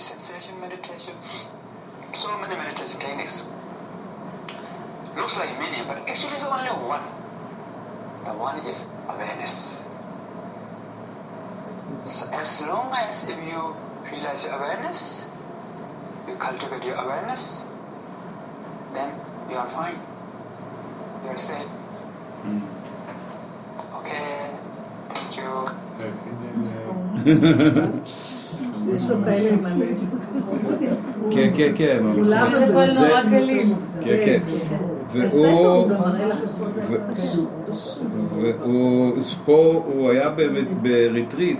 body sensation meditation, so many meditation techniques. Looks like many, but actually it's only one. The one is awareness. So as long as if you realize your awareness, you cultivate your awareness, then you are fine. You are safe. Hmm. Okay, thank you. Uh, יש לו כאלה מלא. כן, כן, כן. ממש. כולם זה- הכל נורא קלים. כן, כן. והוא, פה הוא היה באמת בריטריט.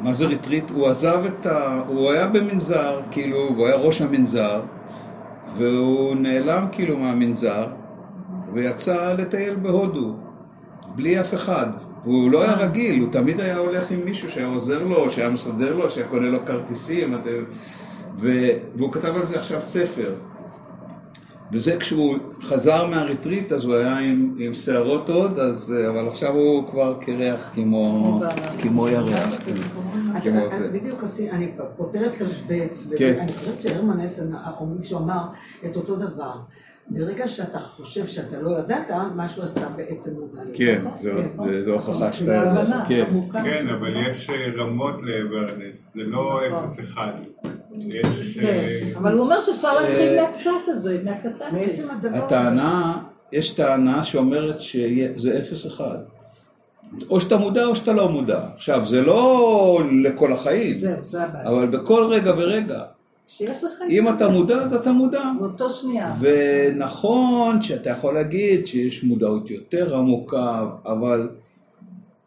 מה זה ריטריט? הוא עזב את ה... הוא היה במנזר, כאילו, הוא היה ראש המנזר, והוא נעלם כאילו מהמנזר, ויצא לטייל בהודו, בלי אף אחד. והוא לא היה רגיל, הוא תמיד היה הולך עם מישהו שהיה עוזר לו, שהיה מסדר לו, שהיה קונה לו כרטיסים, אתם... ו... והוא כתב על זה עכשיו ספר. וזה כשהוא חזר מהריטריט, אז הוא היה עם, עם שערות עוד, אז, אבל עכשיו הוא כבר קרח כמו, כמו ירח. כמו זה. בדיוק עשי, אני פותרת תשבץ, כן. ואני חושבת שהרמן אסן, מישהו אמר את אותו דבר. ברגע שאתה חושב שאתה לא ידעת, משהו אז אתה בעצם מודע לזה. כן, נכון? זו, כן. זו, זו הוכחה שאתה זה יודע. הבנה, כן. כן, אבל יש אה, רמות ל-awareness, זה לא נכון. אפס אחד. יש... כן, אה, אבל הוא אומר שאפשר להתחיל אה, מהקצת הזה, מהקטן. בעצם הדבר הזה, הטענה, יש טענה שאומרת שזה אפס אחד. או שאתה מודע או שאתה לא מודע. עכשיו, זה לא לכל החיים, זהו, זה הבעיה. אבל בכל רגע ורגע. שיש לך... אם אתה מודע, אז אתה מודע. באותו שנייה. ונכון שאתה יכול להגיד שיש מודעות יותר עמוקה, אבל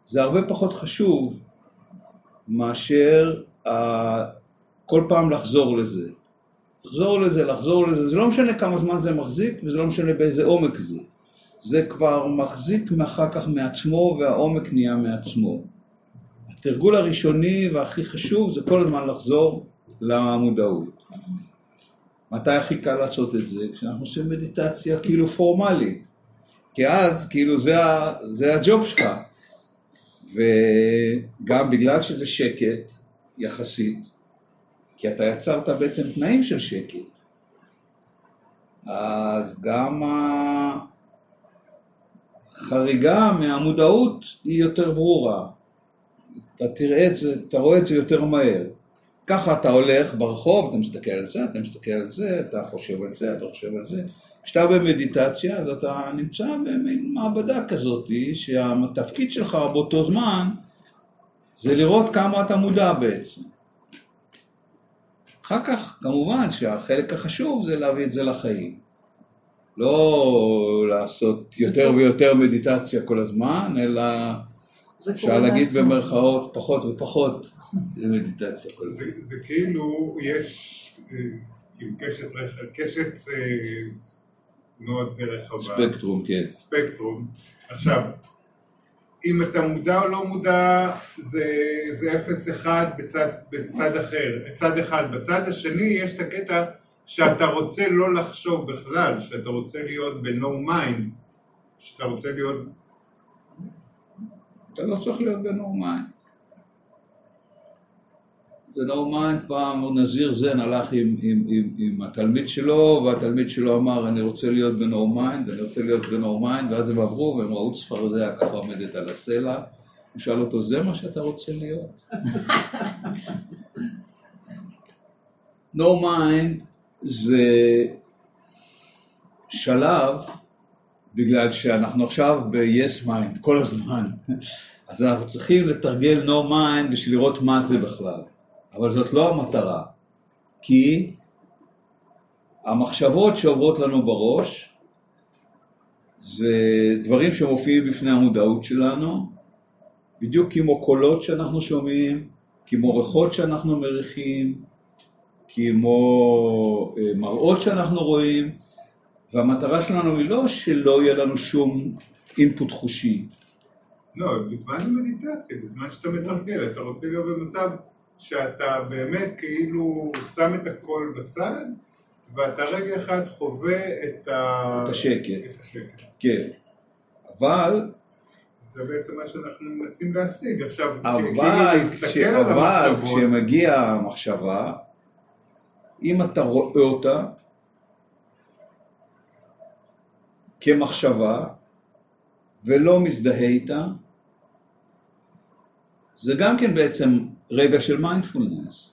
זה הרבה פחות חשוב מאשר אה, כל פעם לחזור לזה. לחזור לזה, לחזור לזה, זה לא משנה כמה זמן זה מחזיק וזה לא משנה באיזה עומק זה. זה כבר מחזיק אחר כך מעצמו והעומק נהיה מעצמו. התרגול הראשוני והכי חשוב זה כל הזמן לחזור למודעות. מתי הכי קל לעשות את זה? כשאנחנו עושים מדיטציה כאילו פורמלית. כי אז כאילו זה, ה, זה הג'וב שלך. וגם בגלל שזה שקט, יחסית, כי אתה יצרת בעצם תנאים של שקט, אז גם החריגה מהמודעות היא יותר ברורה. אתה תראה את זה, אתה רואה את זה יותר מהר. ככה אתה הולך ברחוב, אתה מסתכל על זה, אתה מסתכל על זה, אתה חושב על זה, אתה חושב על זה. כשאתה במדיטציה, אז אתה נמצא במין מעבדה כזאת, שהתפקיד שלך באותו זמן זה לראות כמה אתה מודע בעצם. אחר כך, כמובן שהחלק החשוב זה להביא את זה לחיים. לא לעשות יותר ויותר מדיטציה כל הזמן, אלא אפשר להגיד בעצמו. במרכאות פחות ופחות מדיטציה כל הזמן. זה, זה כאילו, יש אה, כאילו קשת קשת מאוד רחבה. ספקטרום, כן. ספקטרום. עכשיו, אם אתה מודע או לא מודע, זה, זה אפס אחד בצד, בצד אחר, צד אחד. בצד השני יש את הקטע שאתה רוצה לא לחשוב בכלל, שאתה רוצה להיות ב-no mind, שאתה רוצה להיות... אתה לא צריך להיות בנורמיין. בנורמיין פעם נזיר זן הלך עם, עם, עם, עם התלמיד שלו, והתלמיד שלו אמר אני רוצה להיות בנורמיין, ואני רוצה להיות בנורמיין, ואז הם עברו והם ראו צפרדע ככה עומדת על הסלע, הוא שאל אותו זה מה שאתה רוצה להיות? נורמיין זה שלב בגלל שאנחנו עכשיו ב-yes mind כל הזמן, אז אנחנו צריכים לתרגל no mind בשביל לראות מה זה בכלל, אבל זאת לא המטרה, כי המחשבות שעוברות לנו בראש זה דברים שמופיעים בפני המודעות שלנו, בדיוק כמו קולות שאנחנו שומעים, כמו ריחות שאנחנו מריחים, כמו אה, מראות שאנחנו רואים, והמטרה שלנו היא לא שלא יהיה לנו שום אינפוט חושי. לא, בזמן המדיטציה, בזמן שאתה מתרגל, אתה רוצה להיות במצב שאתה באמת כאילו שם את הכל בצד, ואתה רגע אחד חווה את ה... את השקט. את השקט. כן. אבל זה בעצם מה שאנחנו מנסים להשיג. עכשיו, אבל, כאילו להסתכל כש- על אבל כשמגיעה המחשבה, אם אתה רואה אותה כמחשבה ולא מזדהה איתה, זה גם כן בעצם רגע של מיינדפולנס.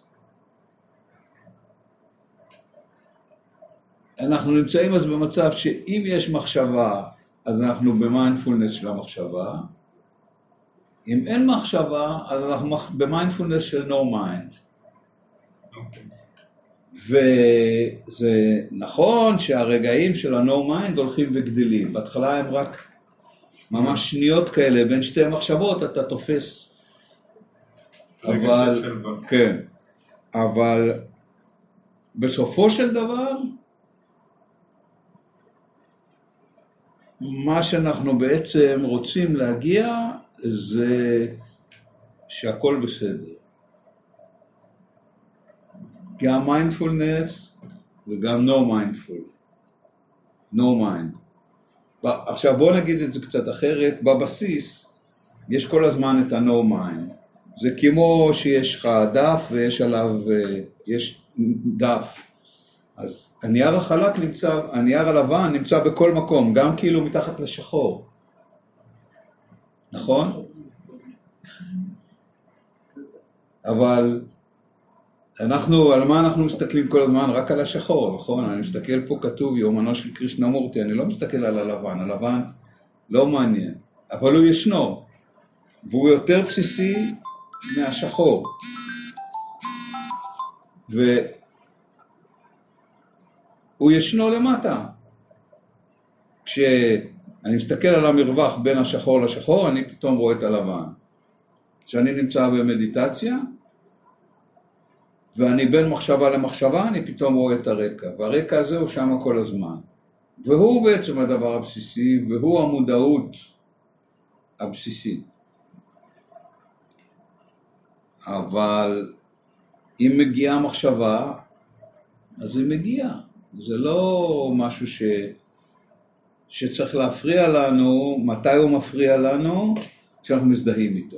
אנחנו נמצאים אז במצב שאם יש מחשבה, אז אנחנו במיינדפולנס של המחשבה, אם אין מחשבה, אז אנחנו במיינדפולנס של no mind. וזה נכון שהרגעים של ה-no mind הולכים וגדלים. בהתחלה הם רק ממש שניות כאלה, בין שתי מחשבות אתה תופס. אבל. כן, אבל בסופו של דבר, מה שאנחנו בעצם רוצים להגיע זה שהכל בסדר. גם מיינדפולנס וגם mindful. no mind. ב- עכשיו בואו נגיד את זה קצת אחרת, בבסיס יש כל הזמן את ה-no mind. זה כמו שיש לך דף ויש עליו, אה, יש דף. אז הנייר החלק נמצא, הנייר הלבן נמצא בכל מקום, גם כאילו מתחת לשחור. נכון? אבל אנחנו, על מה אנחנו מסתכלים כל הזמן? רק על השחור, נכון? אני מסתכל פה כתוב יומנו של קרישנמורטי, אני לא מסתכל על הלבן, הלבן לא מעניין, אבל הוא ישנו, והוא יותר בסיסי מהשחור. והוא ישנו למטה. כשאני מסתכל על המרווח בין השחור לשחור, אני פתאום רואה את הלבן. כשאני נמצא במדיטציה, ואני בין מחשבה למחשבה, אני פתאום רואה את הרקע, והרקע הזה הוא שם כל הזמן. והוא בעצם הדבר הבסיסי, והוא המודעות הבסיסית. אבל אם מגיעה מחשבה, אז היא מגיעה. זה לא משהו ש... שצריך להפריע לנו, מתי הוא מפריע לנו? כשאנחנו מזדהים איתו.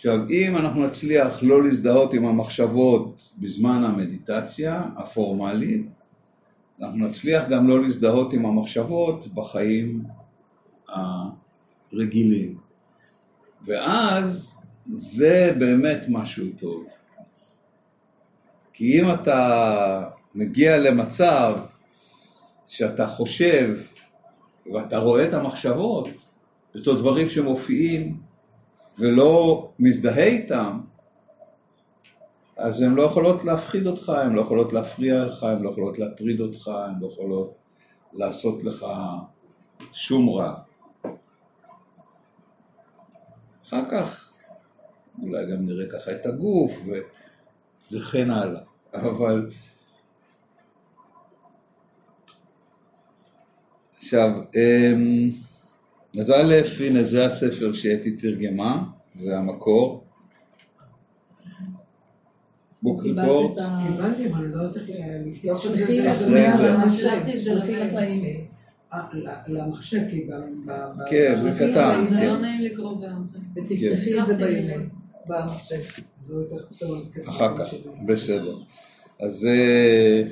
עכשיו, אם אנחנו נצליח לא להזדהות עם המחשבות בזמן המדיטציה הפורמלית, אנחנו נצליח גם לא להזדהות עם המחשבות בחיים הרגילים. ואז זה באמת משהו טוב. כי אם אתה מגיע למצב שאתה חושב ואתה רואה את המחשבות, בתור דברים שמופיעים ולא מזדהה איתם, אז הן לא יכולות להפחיד אותך, הן לא יכולות להפריע לך, הן לא יכולות להטריד אותך, הן לא יכולות לעשות לך שום רע. אחר כך אולי גם נראה ככה את הגוף. וכן הלאה, אבל עכשיו, אמ, אז א', הנה זה הספר שאתי תרגמה, זה המקור. את ה... קיבלתי, אבל לא יודעת לפתוח את זה- למחשב, כי ב... כן, זה קטן, לך זה כן. לא נעים לקרוא באמצע. ותפתחי את זה באימייל, במחשב. לא כן, אחר כך. בסדר. אז אה,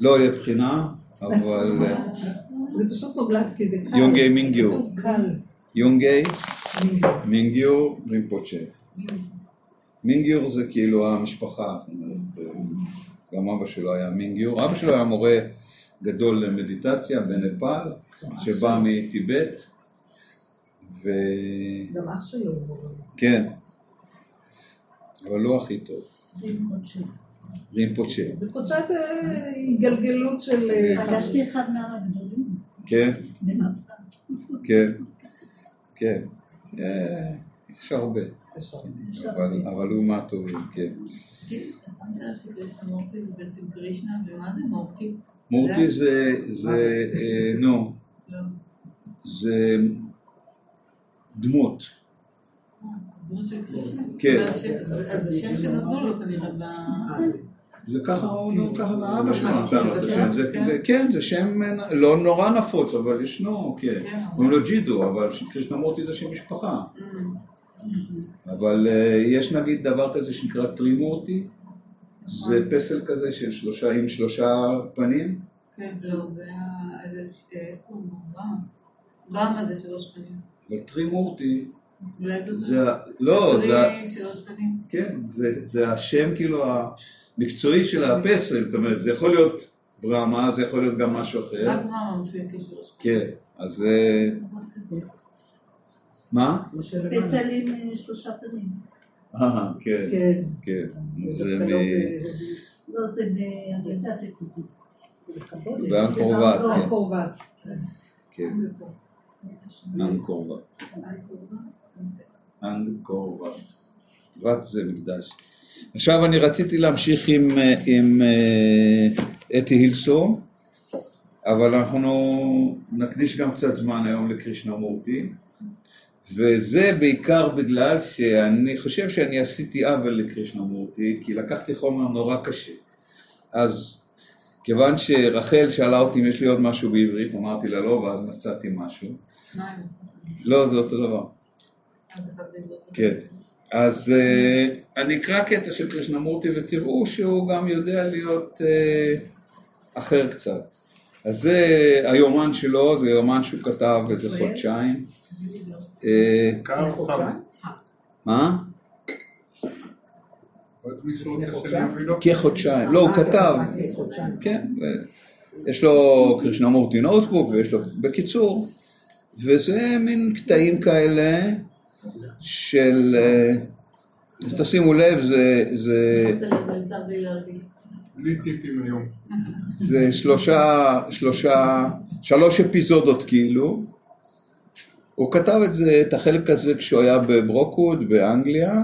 לא יהיה בחינה, אבל אה, זה פשוט מומלץ כי זה קל. יונגי מינגיו. יונגי מינגיו. מינגיו רינפוצ'ה. מינגיור זה כאילו המשפחה, גם אבא שלו היה מינגיור, אבא שלו היה מורה גדול למדיטציה בנפאל, שבא מטיבט, וכן, גם אח שלו הוא מורה. כן. אבל לא הכי טוב, רינפוצ'ה, ופוצ'ה זה התגלגלות של... אה, פגשתי אחד מהגדולים, כן. כן, כן, אה, יש הרבה. אבל, הוא מהטובים, כן. תגיד, אתה שמת לב שקרישנה מורטי זה בעצם קרישנה, ומה זה מורטי? מורטי זה, זה, אה, נו, לא. זה דמות. דמות של קרישנה? כן. אז אז זה שם שנתנו לו כנראה ב... זה ככה הוא, נו, ככה אבא שלו נתן לו את השם, זה- כן. זה- כן, זה שם לא נורא נפוץ, אבל ישנו, כן. כן. קוראים לו ג'ידו, אבל קרישנמורטי זה שם משפחה. Mm. אבל אה, יש נגיד דבר כזה שנקרא טרימורטי, זה פסל כזה של שלושה עם שלושה פנים, כן, לא, זה היה איזה, איך קוראים לו? רם. רם הזה שלוש פנים. אבל טרימורטי אולי. זה, לא, זה, ה- טרי שלוש פנים. כן, זה, זה השם כאילו המקצועי של הפסל, זאת אומרת, זה יכול להיות ברמה, זה יכול להיות גם משהו אחר, רק רם מופיע כשלוש פנים. כן, אז אה. מה? פסל עם אה, שלושה פנים. אה, כן, כן. כן, זה מ... לא ב- לא, זה באגדת כזה. זה וואט, לא, כן. אנקור וואט. כן. וואט זה מקדש. עכשיו אני רציתי להמשיך עם, אה, עם אה, אתי הילסו, אבל אנחנו נקדיש גם קצת זמן היום לקרישנמורטי, וזה בעיקר בגלל שאני חושב שאני עשיתי עוול לקרישנמורטי, כי לקחתי חומר נורא קשה. אז כיוון שרחל שאלה אותי אם יש לי עוד משהו בעברית, אמרתי לה לא, ואז מצאתי משהו. לא, זה אותו דבר. כן. אז uh, אני אקרא קטע של קרישנמורטי ותראו שהוא גם יודע להיות uh, אחר קצת. אז זה היומן שלו, זה יומן שהוא כתב איזה ישראל? חודשיים. מה? כחודשיים. לא, הוא אה, כתב. כן. יש לו קרישנמורטי נוטבוק ויש לו... בקיצור, וזה מין קטעים כאלה של... אה, אז תשימו לב, זה... זה. בלי טיפים היום. זה שלושה, שלושה, שלוש אפיזודות כאילו. הוא כתב את זה, את החלק הזה כשהוא היה בברוקווד באנגליה,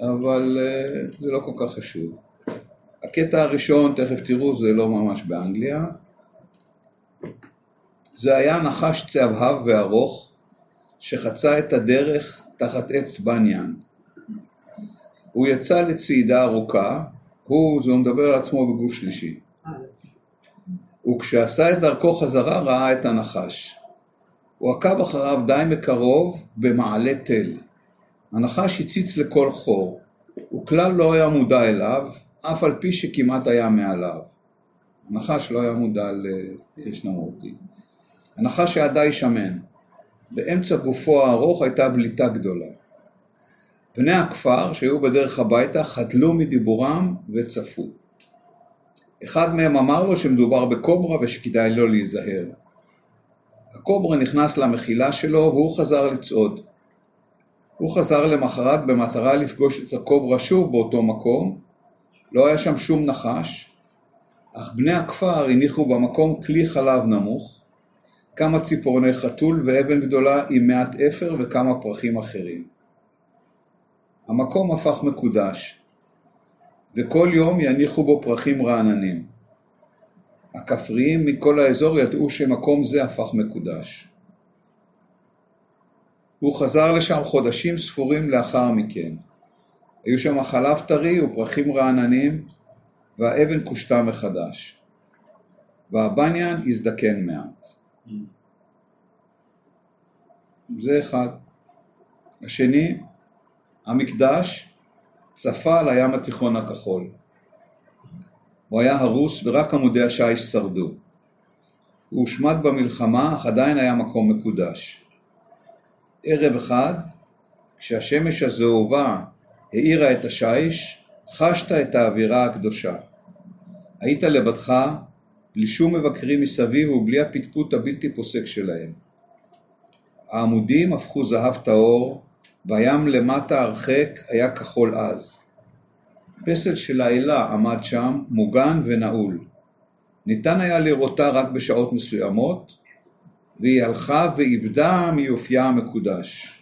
אבל אה, זה לא כל כך חשוב. הקטע הראשון, תכף תראו, זה לא ממש באנגליה. זה היה נחש צהבהב וארוך, שחצה את הדרך תחת עץ בניאן. הוא יצא לצעידה ארוכה, הוא, זה הוא מדבר על עצמו בגוף שלישי. וכשעשה את דרכו חזרה ראה את הנחש. הוא עקב אחריו די מקרוב במעלה תל. הנחש הציץ לכל חור. הוא כלל לא היה מודע אליו, אף על פי שכמעט היה מעליו. הנחש לא היה מודע לקרישנמורטי. הנחש היה די שמן. באמצע גופו הארוך הייתה בליטה גדולה. בני הכפר שהיו בדרך הביתה חדלו מדיבורם וצפו. אחד מהם אמר לו שמדובר בקוברה ושכדאי לו להיזהר. הקוברה נכנס למחילה שלו והוא חזר לצעוד. הוא חזר למחרת במטרה לפגוש את הקוברה שוב באותו מקום. לא היה שם שום נחש, אך בני הכפר הניחו במקום כלי חלב נמוך, כמה ציפורני חתול ואבן גדולה עם מעט אפר וכמה פרחים אחרים. המקום הפך מקודש, וכל יום יניחו בו פרחים רעננים. הכפריים מכל האזור ידעו שמקום זה הפך מקודש. הוא חזר לשם חודשים ספורים לאחר מכן. היו שם חלב טרי ופרחים רעננים, והאבן כושתה מחדש. והבניאן הזדקן מעט. זה אחד. השני, המקדש צפה על הים התיכון הכחול. הוא היה הרוס ורק עמודי השיש שרדו. הוא הושמד במלחמה, אך עדיין היה מקום מקודש. ערב אחד, כשהשמש הזהובה האירה את השיש, חשת את האווירה הקדושה. היית לבדך, בלי שום מבקרים מסביב ובלי הפטפוט הבלתי פוסק שלהם. העמודים הפכו זהב טהור, והים למטה הרחק היה כחול עז. פסל של האלה עמד שם, מוגן ונעול. ניתן היה לראותה רק בשעות מסוימות, והיא הלכה ואיבדה מיופייה המקודש.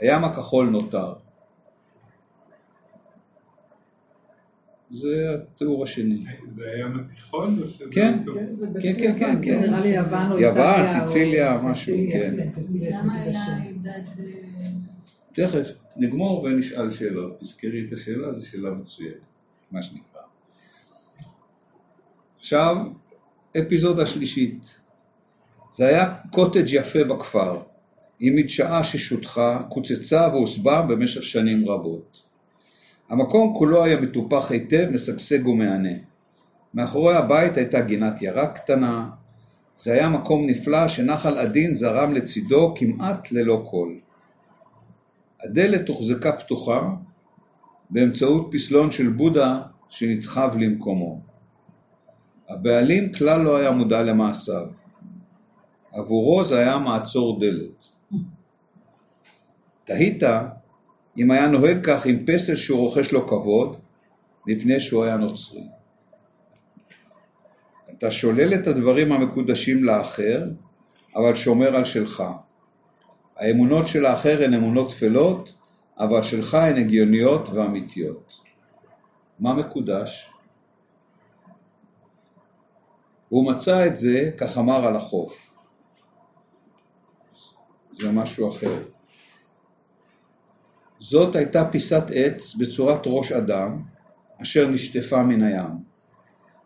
הים הכחול נותר. זה התיאור השני. זה הים התיכון או שזה... כן, כן, זה כן, כן, כן, זה כן. נראה לי יוון או יוון, סיציליה, משהו, כן. למה. היה את... אה, תכף, נגמור ונשאל שאלות. תזכרי את השאלה, זו שאלה מצוינת. מה שנקרא. עכשיו, אפיזודה שלישית. זה היה קוטג' יפה בכפר, עם מדשאה ששותחה, קוצצה והוסבה במשך שנים רבות. המקום כולו היה מטופח היטב, משגשג ומהנה. מאחורי הבית הייתה גינת ירק קטנה, זה היה מקום נפלא שנחל עדין זרם לצידו כמעט ללא קול. הדלת הוחזקה פתוחה באמצעות פסלון של בודה שנדחב למקומו. הבעלים כלל לא היה מודע למעשיו. עבורו זה היה מעצור דלת. תהית אם היה נוהג כך עם פסל שהוא רוכש לו כבוד, מפני שהוא היה נוצרי. אתה שולל את הדברים המקודשים לאחר, אבל שומר על שלך. האמונות של האחר הן אמונות טפלות, אבל שלך הן הגיוניות ואמיתיות. מה מקודש? הוא מצא את זה, כך אמר על החוף. זה משהו אחר. זאת הייתה פיסת עץ בצורת ראש אדם, אשר נשטפה מן הים.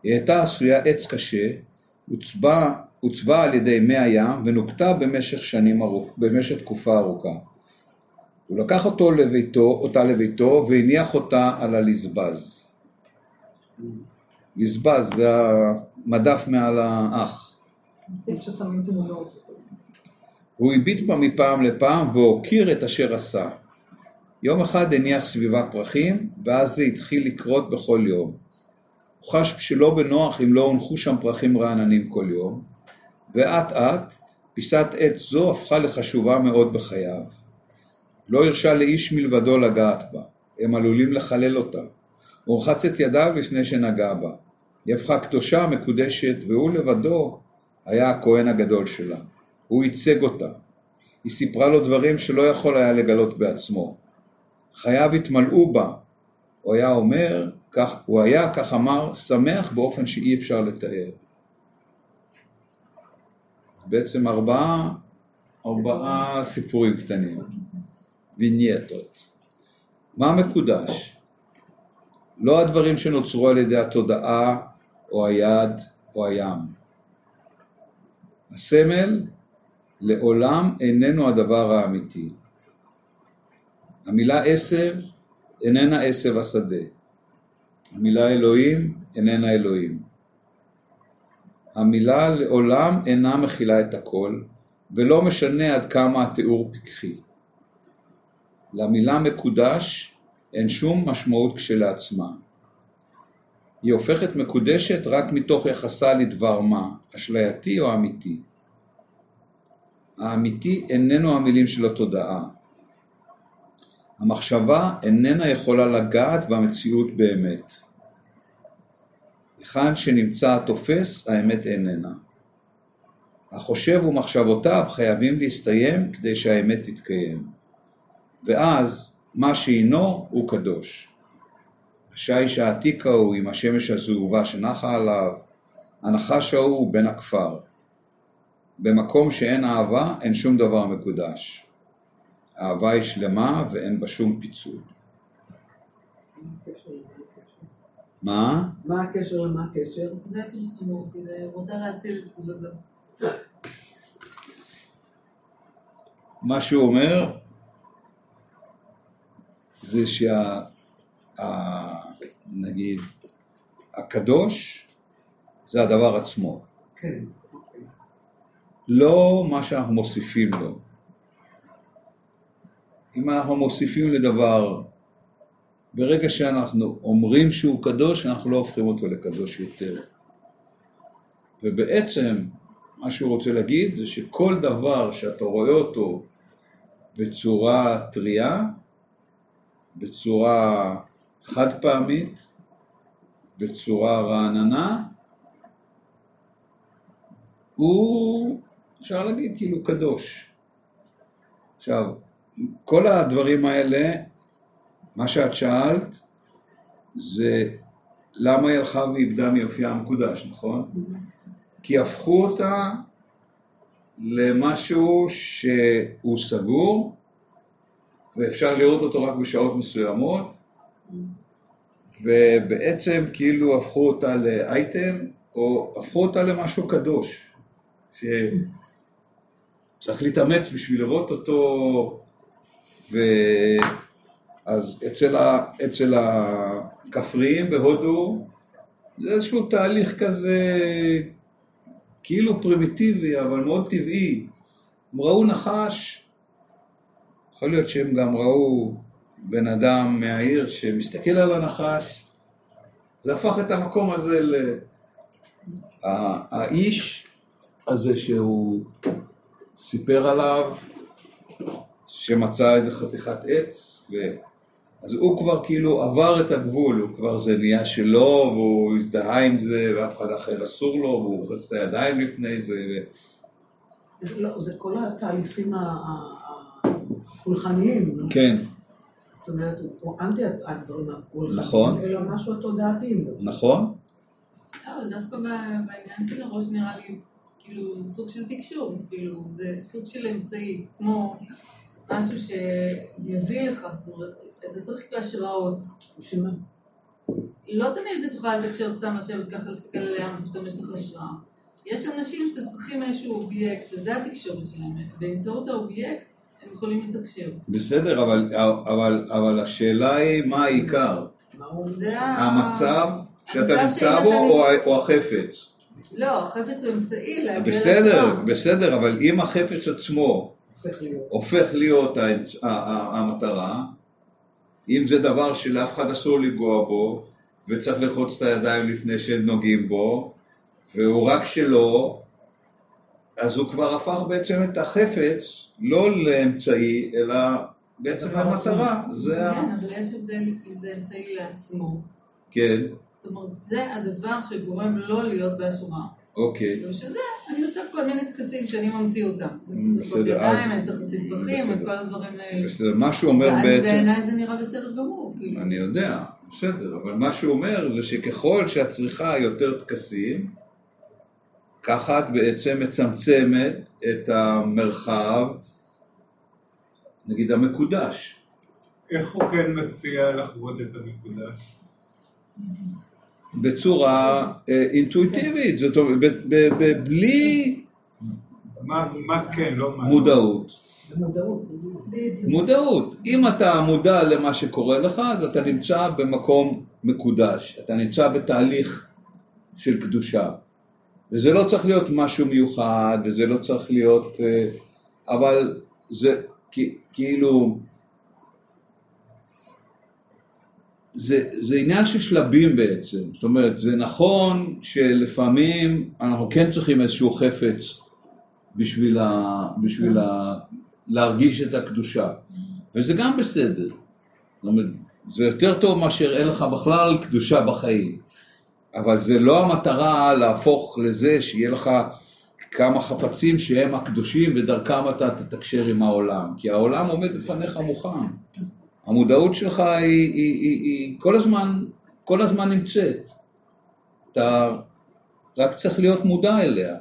היא הייתה עשויה עץ קשה, עוצבה, עוצבה על ידי מי הים ונוקטה במשך שנים ארוכ, במשך תקופה ארוכה. הוא לקח אותו לביתו, אותה לביתו והניח אותה על הלזבז. לזבז זה המדף מעל האח. הוא הביט בה מפעם לפעם והוקיר את אשר עשה. יום אחד הניח סביבה פרחים, ואז זה התחיל לקרות בכל יום. הוא חש שלא בנוח אם לא הונחו שם פרחים רעננים כל יום, ואט אט פיסת עץ זו הפכה לחשובה מאוד בחייו. לא הרשה לאיש מלבדו לגעת בה, הם עלולים לחלל אותה. הוא רחץ את ידיו לפני שנגע בה. היא הפכה קדושה, מקודשת, והוא לבדו היה הכהן הגדול שלה. הוא ייצג אותה. היא סיפרה לו דברים שלא יכול היה לגלות בעצמו. חייו התמלאו בה. הוא היה אומר, כך, הוא היה, כך אמר, שמח באופן שאי אפשר לתאר. בעצם ארבעה, ארבעה סיפורים קטנים, וינייטות. מה מקודש? לא הדברים שנוצרו על ידי התודעה, או היד, או הים. הסמל לעולם איננו הדבר האמיתי. המילה עשב איננה עשב השדה. המילה אלוהים איננה אלוהים. המילה לעולם אינה מכילה את הכל, ולא משנה עד כמה התיאור פיקחי. למילה מקודש אין שום משמעות כשלעצמה. היא הופכת מקודשת רק מתוך יחסה לדבר מה, אשלייתי או אמיתי. האמיתי איננו המילים של התודעה. המחשבה איננה יכולה לגעת במציאות באמת. היכן שנמצא התופס, האמת איננה. החושב ומחשבותיו חייבים להסתיים כדי שהאמת תתקיים. ואז מה שהינו הוא קדוש. השיש העתיק ההוא עם השמש הזהובה שנחה עליו, הנחש ההוא בן הכפר. במקום שאין אהבה אין שום דבר מקודש. אהבה היא שלמה ואין בה שום פיצול. מה? מה הקשר למה הקשר? זה שאתם רוצים, רוצה להציל את כבודו. מה שהוא אומר זה שה... נגיד, הקדוש זה הדבר עצמו, כן. לא מה שאנחנו מוסיפים לו. אם אנחנו מוסיפים לדבר, ברגע שאנחנו אומרים שהוא קדוש, אנחנו לא הופכים אותו לקדוש יותר. ובעצם, מה שהוא רוצה להגיד זה שכל דבר שאתה רואה אותו בצורה טריה, בצורה חד פעמית, בצורה רעננה, הוא, אפשר להגיד, כאילו קדוש. עכשיו, כל הדברים האלה, מה שאת שאלת, זה למה היא הלכה ואיבדה מיופייה המקודש, נכון? כי הפכו אותה למשהו שהוא סגור, ואפשר לראות אותו רק בשעות מסוימות, ובעצם כאילו הפכו אותה לאייטם, או הפכו אותה למשהו קדוש, שצריך להתאמץ בשביל לראות אותו, ואז אצל, ה... אצל הכפריים בהודו זה איזשהו תהליך כזה כאילו פרימיטיבי, אבל מאוד טבעי. הם ראו נחש, יכול להיות שהם גם ראו בן אדם מהעיר שמסתכל על הנחש, זה הפך את המקום הזה ל... האיש הזה שהוא סיפר עליו, שמצא איזה חתיכת עץ, ו... אז הוא כבר כאילו עבר את הגבול, הוא כבר זה נהיה שלו, והוא הזדהה עם זה, ואף אחד אחר אסור לו, והוא רוחץ את הידיים לפני זה, ו... לא, זה כל התהליכים הפולחניים. כן, זאת אומרת, הוא אנטי הדברים הפולחניים, נכון. אלא משהו התודעתיים. נכון? אבל דווקא בעניין של הראש נראה לי, כאילו, סוג של תקשור, כאילו, זה סוג של אמצעי, כמו משהו שיביא לך, זאת אומרת, אתה צריך השראות. שמה? לא תמיד אתה תוכל לתקשר סתם לשבת ככה, להסתכל עליה, ופתאום יש לך השראה. יש אנשים שצריכים איזשהו אובייקט, שזה התקשורת שלהם, באמצעות האובייקט הם יכולים לתקשר. בסדר, אבל, אבל, אבל השאלה היא מה העיקר? זה. המצב שאתה נמצא בו או, החפץ? לא, החפץ הוא אמצעי להגיע בסדר, להשראה. בסדר, אבל אם החפץ עצמו הופך להיות. הופך להיות ה- ה- המטרה, אם זה דבר שלאף אחד אסור לנגוע בו, וצריך ללחוץ את הידיים לפני שנוגעים בו, והוא רק שלו, אז הוא כבר הפך בעצם את החפץ לא לאמצעי, אלא בעצם דבר למטרה. זה ה... כן, אבל יש הבדל אם זה אמצעי לעצמו. כן, זאת אומרת, זה הדבר שגורם לו להיות בהשראה. אוקיי. ובשביל זה אני עושה כל מיני טקסים שאני ממציא אותם. אני צריך לחוץ בסדר, ידיים, אני צריך לשים פרחים, את בסדר. כל הדברים האלה. בסדר, מה שהוא אומר בעצם... בעיניי זה נראה בסדר גמור. כאילו. אני יודע, בסדר, אבל מה שהוא אומר זה שככל שאת צריכה יותר טקסים, ככה את בעצם מצמצמת את המרחב, נגיד המקודש. איך הוא כן מציע לחוות את המקודש? בצורה אה, אינטואיטיבית, זאת אומרת, בלי מה, מה כן, לא מה. לא. מודעות. מודעות. אם אתה מודע למה שקורה לך, אז אתה נמצא במקום מקודש. אתה נמצא בתהליך של קדושה. וזה לא צריך להיות משהו מיוחד, וזה לא צריך להיות... אה, אבל זה כאילו... זה, זה עניין של שלבים בעצם, זאת אומרת, זה נכון שלפעמים אנחנו כן צריכים איזשהו חפץ בשביל, ה, בשביל ה, להרגיש את הקדושה, וזה גם בסדר, זאת אומרת, זה יותר טוב מאשר אין לך בכלל קדושה בחיים, אבל זה לא המטרה להפוך לזה שיהיה לך כמה חפצים שהם הקדושים ודרכם אתה תתקשר עם העולם, כי העולם עומד בפניך מוכן. המודעות שלך היא, היא, היא, היא כל הזמן, כל הזמן נמצאת. אתה רק צריך להיות מודע אליה.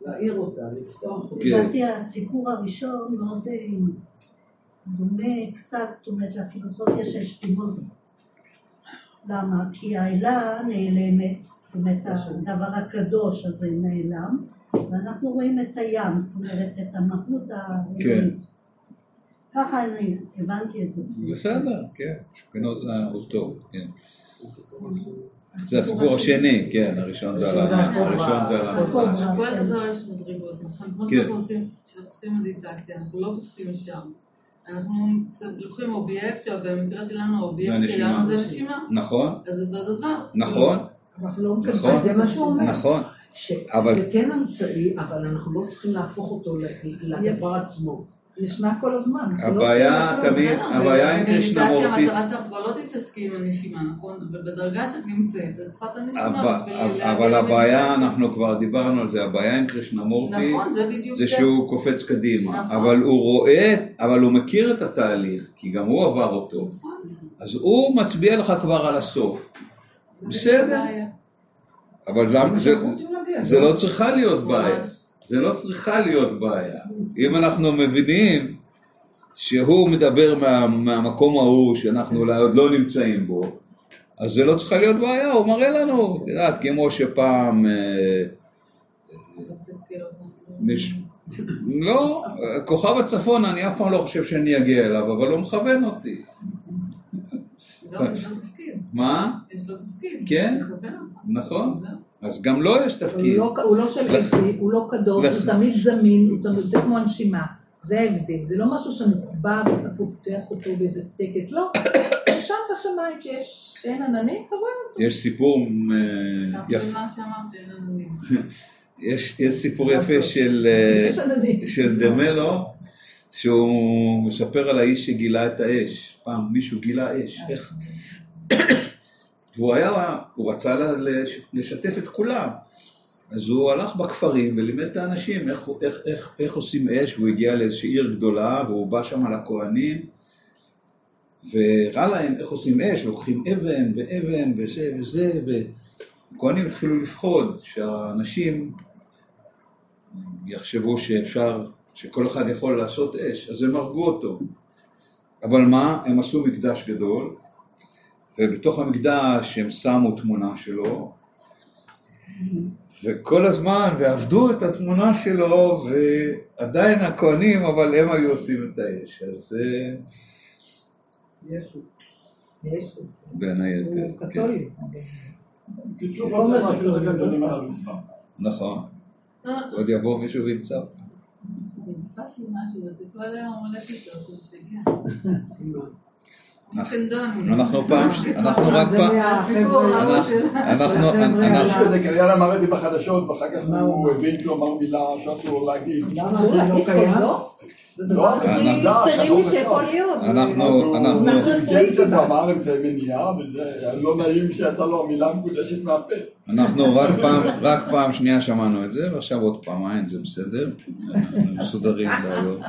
להעיר אותה, לפתוח אותה. כן. לדעתי הסיפור הראשון מאוד אה, דומה קצת, זאת אומרת, לפילוסופיה של שפינוזה. למה? כי האלה נעלמת, זאת אומרת, הדבר הקדוש הזה נעלם, ואנחנו רואים את הים, זאת אומרת, את המהות האלוהית. ככה אני הבנתי את זה. בסדר, כן, שפינות זה הוא טוב, כן. זה הסיפור השני, כן, הראשון זה על הראשון זה זה על. הנחש. כל דבר יש מדרגות, נכון? כמו כן. שאנחנו עושים, כשאנחנו עושים מדיטציה, אנחנו לא קופצים ישר. אנחנו לוקחים אובייקט, שבמקרה שלנו האובייקט זה. שלנו זה נשימה. נכון, אז אותו דבר. נכון, אנחנו לא נכון. מקדשים, זה מה שהוא אומר. נכון. שזה כן אמצעי, אבל אנחנו לא צריכים להפוך אותו לדבר עצמו. נשמע כל הזמן. לא הבעיה. תמיד, הבעיה עם במדיטציה קרישנמורטי, המטרה שלך כבר לא תתעסקי עם הנשימה, נכון? אבל בדרגה שאת נמצאת, את צריכה את הנשימה בשביל אבל הבעיה. אנחנו כבר דיברנו על זה, הבעיה עם קרישנמורטי, נכון, זה בדיוק זה שהוא קופץ קדימה, נכון. אבל הוא רואה, אבל הוא מכיר את התהליך, כי גם הוא עבר אותו, נכון, אז הוא מצביע לך כבר על הסוף, בסדר. אבל זה, זה לא צריכה להיות בעיה, ממש. זה לא צריכה להיות בעיה, אם אנחנו מבינים שהוא מדבר מה, מהמקום ההוא שאנחנו אולי עוד לא נמצאים בו, אז זה לא צריכה להיות בעיה, הוא מראה לנו, את יודעת, כמו שפעם, אה, אותנו. מיש... לא, כוכב הצפון, אני אף פעם לא חושב שאני אגיע אליו, אבל הוא מכוון אותי. לא, יש לו תפקיד. מה? יש לו תפקיד. כן. נכון. אז גם לו יש הוא תפקיד. לא- הוא לא של אפי, הוא לא קדוש, לך- הוא תמיד זמין, הוא תמיד- זה כמו הנשימה. זה ההבדל, זה לא משהו שמוחבא ואתה פותח אותו באיזה טקס, לא. הוא שם בשמיים שיש, אין עננים, אתה רואה אותו. יש סיפור, אה, שמתי לב יפ- מה שאמרת, שאין עננים. יש יש סיפור יפה. של... אה, יש. של דמלו, שהוא מספר על האיש שגילה את האש. פעם מישהו גילה אש, איך? והוא היה, הוא רצה לשתף את כולם. אז הוא הלך בכפרים ולימד את האנשים איך, איך, איך, איך עושים אש, והוא הגיע לאיזושהי עיר גדולה, והוא בא שם לכהנים, והראה להם איך עושים אש, לוקחים אבן ואבן וזה וזה, והכהנים התחילו לפחוד שהאנשים יחשבו שאפשר, שכל אחד יכול לעשות אש, אז הם הרגו אותו. אבל מה, הם עשו מקדש גדול, ובתוך המקדש הם שמו תמונה שלו, וכל הזמן, ועבדו את התמונה שלו, ועדיין הכהנים, אבל הם היו עושים את האש. אז אה, יש, בין היתר, הוא כן. קתולי. לא. נכון. אה, עוד יבוא מישהו וימצא. אותו. נתפס לי משהו, אתה כל היום זה משגע. אנחנו פעם, אנחנו רק זה פעם, אנחנו- שלה. אנחנו, שהחבר'ה אנחנו, משהו כזה קריין אמר את זה בחדשות, ואחר כך הוא הוא? הבין שהוא אמר מילה שאסור להגיד. למה אסור זה לא להגיד קיים? קולו? זה הדבר הכי אנחנו- סטרילי אנחנו- שיכול להיות. זה- אנחנו, אנחנו, כמעט. אמר אמצעי מניעה, וזה לא נעים שיצא לו המילה המקודשת מהפה. אנחנו רק פעם, רק פעם שנייה שמענו את זה, ועכשיו עוד פעמיים, זה בסדר, אנחנו מסודרים בעיות.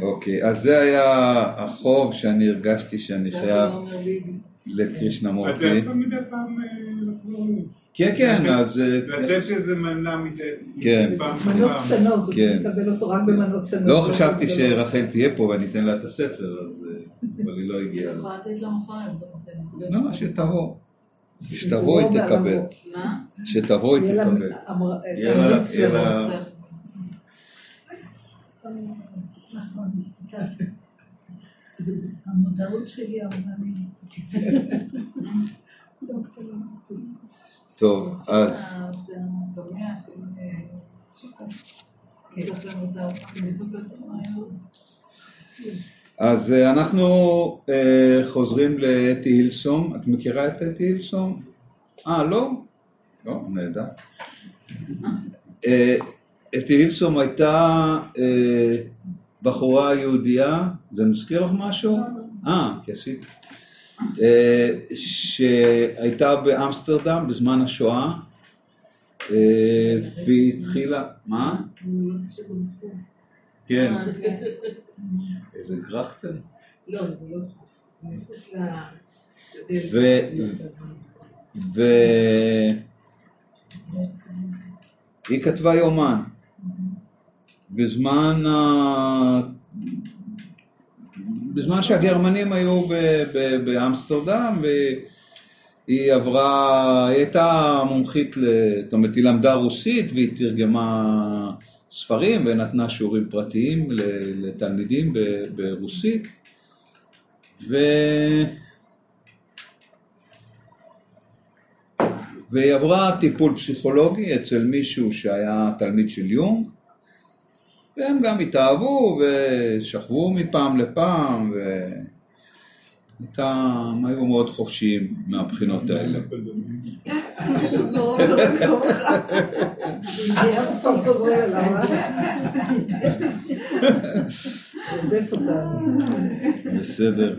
אוקיי, אז זה היה החוב שאני הרגשתי שאני חייב ביבי. לקרישנה אתה מורטי. יכול מדי פעם אה, לחזור אליי. כן, כן, אז... אה, לתת איזה מנה מדי כן. פעם מנות. קטנות, הוא כן. צריך לקבל אותו רק במנות קטנות. לא חשבתי שרחל תהיה פה ואני אתן לה את הספר, אז... אה, אבל היא לא אני הגיעה. יכולה לתת לה מחר אם אתה רוצה. לא, שתבוא. כשתבוא היא תקבל. מה? כשתבוא היא תקבל. יהיה לה- תמריץ יהיה לבוא. לה- נכון, מסתכלת. המודעות שלי אמרה לי להסתכל. טוב, אז... אז אה, אנחנו אה, חוזרים לאתי הילסום. את מכירה את אתי הילסום? אה, לא? לא, נהדר. אה, אתי הילסום הייתה בחורה יהודייה, זה מזכיר לך משהו? אה, כי עשית. אה, שהייתה באמסטרדם בזמן השואה, אה, והיא התחילה, מה? כן, איזה גרחטן. לא, זה לא. והיא כתבה יומן. בזמן ה... בזמן שהגרמנים היו ב- ב- באמסטרדם והיא עברה, היא הייתה מומחית, זאת אומרת היא למדה רוסית והיא תרגמה ספרים ונתנה שיעורים פרטיים לתלמידים ב- ברוסית. ו... והיא עברה טיפול פסיכולוגי אצל מישהו שהיה תלמיד של יונג, והם גם התאהבו ושכבו מפעם לפעם, והייתה, הם היו מאוד חופשיים מהבחינות האלה. בסדר.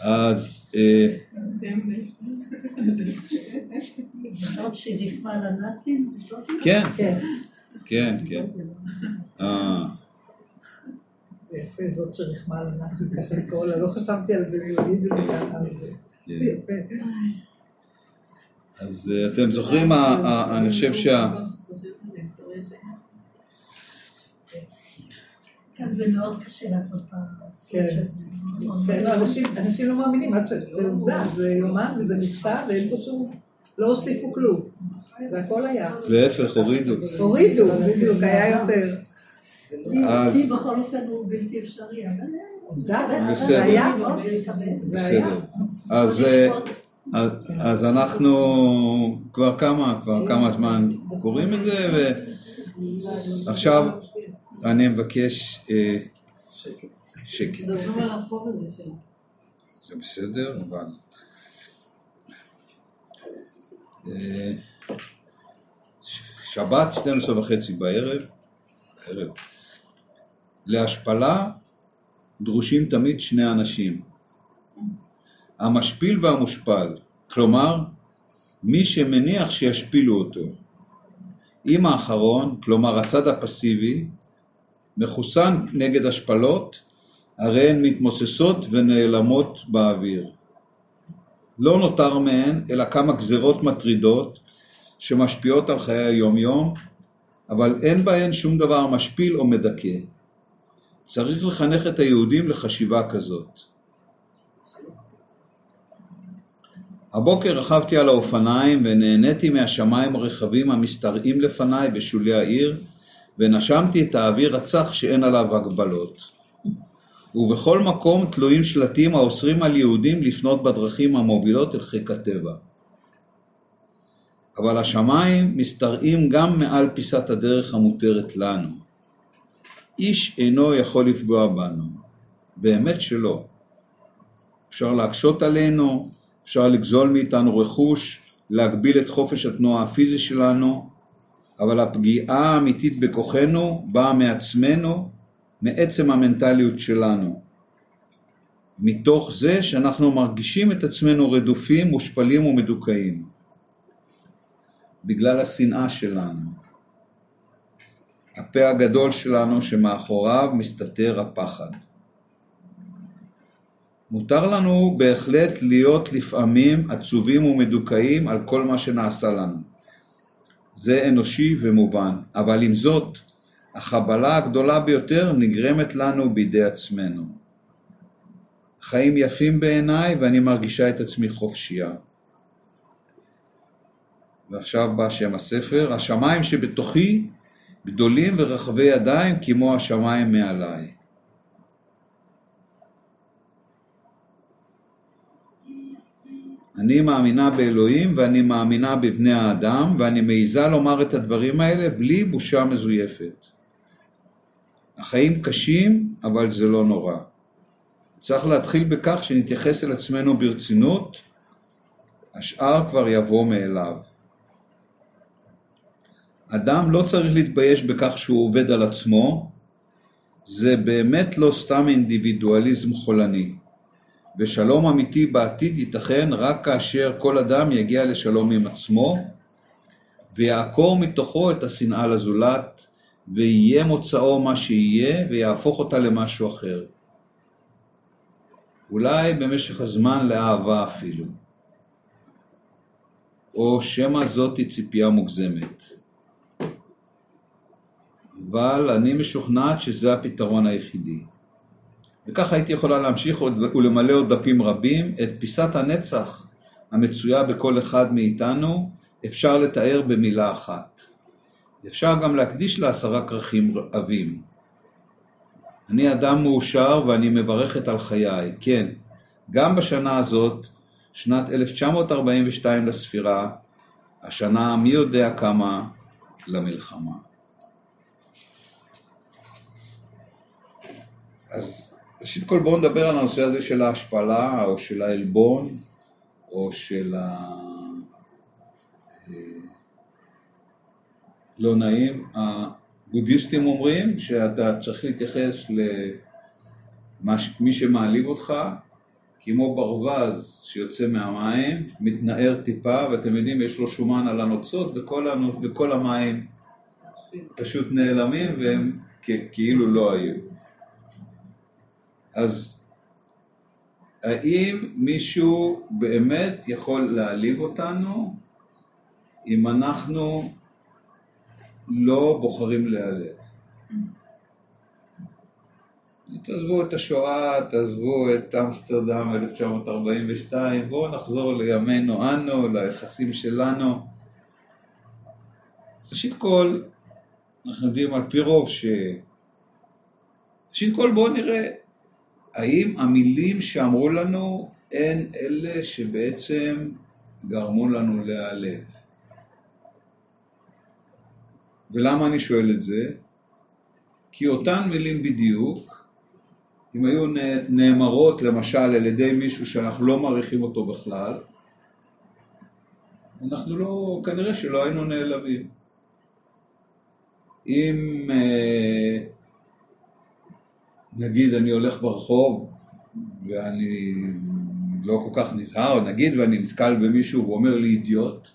אז אה, זאת שריחמה לנאצים? זאת? כן, כן, כן, כן. אה, זה יפה, זאת שרחמה על הנאצים, ככה לקרוא לה, לא חשבתי על זה, להגיד את זה ככה, זה כן. יפה. אז אה, אתם זוכרים, אני חושב שה... פעם משהו. כן, זה מאוד קשה לעשות את הסוויץ' כן. הזה. כן, לא, אנשים, לא מאמינים, ש- זה עובדה, זה יומן וזה נכתב ואין פה שום, לא הוסיפו כלום. זה הכל היה. להפך, הורידו. הורידו, בדיוק, היה יותר. אז- לי בכל אופן הוא בלתי אפשרי, אבל... אבל בסדר. אז, אה, אז, אנחנו כבר כמה, כבר כמה זמן קוראים את זה, ועכשיו אני מבקש אה, שקט. זה בסדר, אבל... אה, שבת, 12 וחצי בערב, בערב. להשפלה דרושים תמיד שני אנשים. המשפיל והמושפל, כלומר, מי שמניח שישפילו אותו. אם האחרון, כלומר הצד הפסיבי, מחוסן נגד השפלות, הרי הן מתמוססות ונעלמות באוויר. לא נותר מהן אלא כמה גזרות מטרידות שמשפיעות על חיי היום-יום, אבל אין בהן שום דבר משפיל או מדכא. צריך לחנך את היהודים לחשיבה כזאת. הבוקר רכבתי על האופניים ונהניתי מהשמיים הרחבים המשתרעים לפניי בשולי העיר ונשמתי את האוויר הצח שאין עליו הגבלות. ובכל מקום תלויים שלטים האוסרים על יהודים לפנות בדרכים המובילות אל חיק הטבע. אבל השמיים משתרעים גם מעל פיסת הדרך המותרת לנו. איש אינו יכול לפגוע בנו. באמת שלא. אפשר להקשות עלינו, אפשר לגזול מאיתנו רכוש, להגביל את חופש התנועה הפיזי שלנו, אבל הפגיעה האמיתית בכוחנו באה מעצמנו, מעצם המנטליות שלנו. מתוך זה שאנחנו מרגישים את עצמנו רדופים, מושפלים ומדוכאים. בגלל השנאה שלנו. הפה הגדול שלנו שמאחוריו מסתתר הפחד. מותר לנו בהחלט להיות לפעמים עצובים ומדוכאים על כל מה שנעשה לנו. זה אנושי ומובן, אבל עם זאת, החבלה הגדולה ביותר נגרמת לנו בידי עצמנו. חיים יפים בעיניי ואני מרגישה את עצמי חופשייה. ועכשיו בא שם הספר, השמיים שבתוכי גדולים ורחבי ידיים כמו השמיים מעליי. אני מאמינה באלוהים ואני מאמינה בבני האדם ואני מעיזה לומר את הדברים האלה בלי בושה מזויפת. החיים קשים, אבל זה לא נורא. צריך להתחיל בכך שנתייחס אל עצמנו ברצינות, השאר כבר יבוא מאליו. אדם לא צריך להתבייש בכך שהוא עובד על עצמו, זה באמת לא סתם אינדיבידואליזם חולני. ושלום אמיתי בעתיד ייתכן רק כאשר כל אדם יגיע לשלום עם עצמו, ויעקור מתוכו את השנאה לזולת, ויהיה מוצאו מה שיהיה, ויהפוך אותה למשהו אחר. אולי במשך הזמן לאהבה אפילו. או שמא זאתי ציפייה מוגזמת. אבל אני משוכנעת שזה הפתרון היחידי. וככה הייתי יכולה להמשיך ולמלא עוד דפים רבים, את פיסת הנצח המצויה בכל אחד מאיתנו, אפשר לתאר במילה אחת. אפשר גם להקדיש לה עשרה כרכים עבים. אני אדם מאושר ואני מברכת על חיי, כן, גם בשנה הזאת, שנת 1942 לספירה, השנה מי יודע כמה למלחמה. אז ראשית כל בואו נדבר על הנושא הזה של ההשפלה, או של העלבון, או של ה... לא נעים. הבודהיסטים אומרים שאתה צריך להתייחס למי שמעליב אותך כמו ברווז שיוצא מהמים, מתנער טיפה, ואתם יודעים, יש לו שומן על הנוצות, וכל, הנוצ... וכל המים פשוט נעלמים והם. כאילו לא היו. אז האם מישהו באמת יכול להעליב אותנו אם אנחנו לא בוחרים להיעלב? תעזבו את השואה, תעזבו את אמסטרדם 1942, בואו נחזור לימינו אנו, ליחסים שלנו. ראשית כל, אנחנו יודעים על פי רוב ש... ראשית כל בואו נראה, האם המילים שאמרו לנו הן אלה שבעצם גרמו לנו להיעלב? ולמה אני שואל את זה? כי אותן מילים בדיוק, אם היו נאמרות למשל על ידי מישהו שאנחנו לא מעריכים אותו בכלל, אנחנו לא, כנראה שלא היינו נעלבים. אם אה, נגיד אני הולך ברחוב ואני לא כל כך נזהר, נגיד ואני נתקל במישהו והוא אומר לי אידיוט,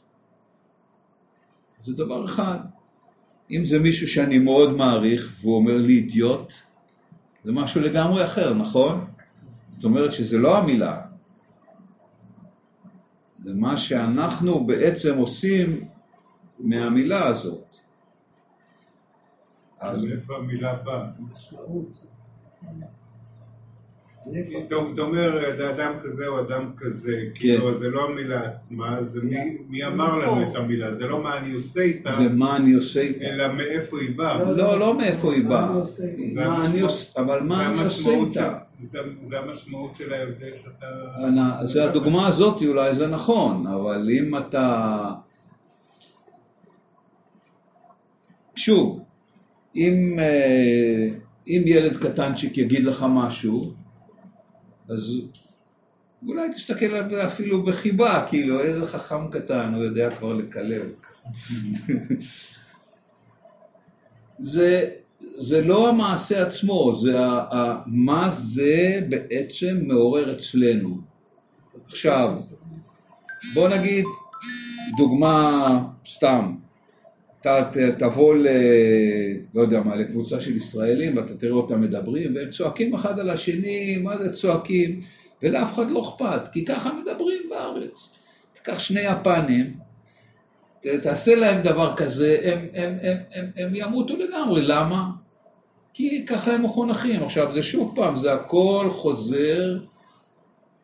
זה דבר אחד. אם זה מישהו שאני מאוד מעריך והוא אומר לי אידיוט, זה משהו לגמרי אחר, נכון? זאת אומרת שזה לא המילה, זה מה שאנחנו בעצם עושים מהמילה הזאת. אז מאיפה המילה באה? אתה אתה אומר אדם כזה או אדם כזה, כאילו זה לא המילה עצמה, זה מי- מי אמר לנו את המילה, זה לא מה אני עושה איתה, זה מה אני עושה איתה. אלא מאיפה היא באה. לא, לא מאיפה היא מה באה. אבל מה אני עושה איתה? של- זה- המשמעות של ההבדל שאתה... זה הדוגמה הזאת אולי זה נכון, אבל אם אתה... שוב, אם, אה, אם ילד קטנצ'יק יגיד לך משהו, אז אולי תסתכל עליו אפילו בחיבה, כאילו איזה חכם קטן, הוא יודע כבר לקלל. זה, זה לא המעשה עצמו, זה ה, ה, מה זה בעצם מעורר אצלנו. עכשיו, בוא נגיד, דוגמה סתם, אתה תבוא ל... לא יודע מה, לקבוצה של ישראלים ואתה תראה אותם מדברים והם צועקים אחד על השני, מה זה צועקים? ולאף אחד לא אכפת, כי ככה מדברים בארץ. תיקח שני יפנים, תעשה להם דבר כזה, הם, הם, הם, הם, הם ימותו לגמרי, למה? כי ככה הם מחונכים. עכשיו זה שוב פעם, זה הכל חוזר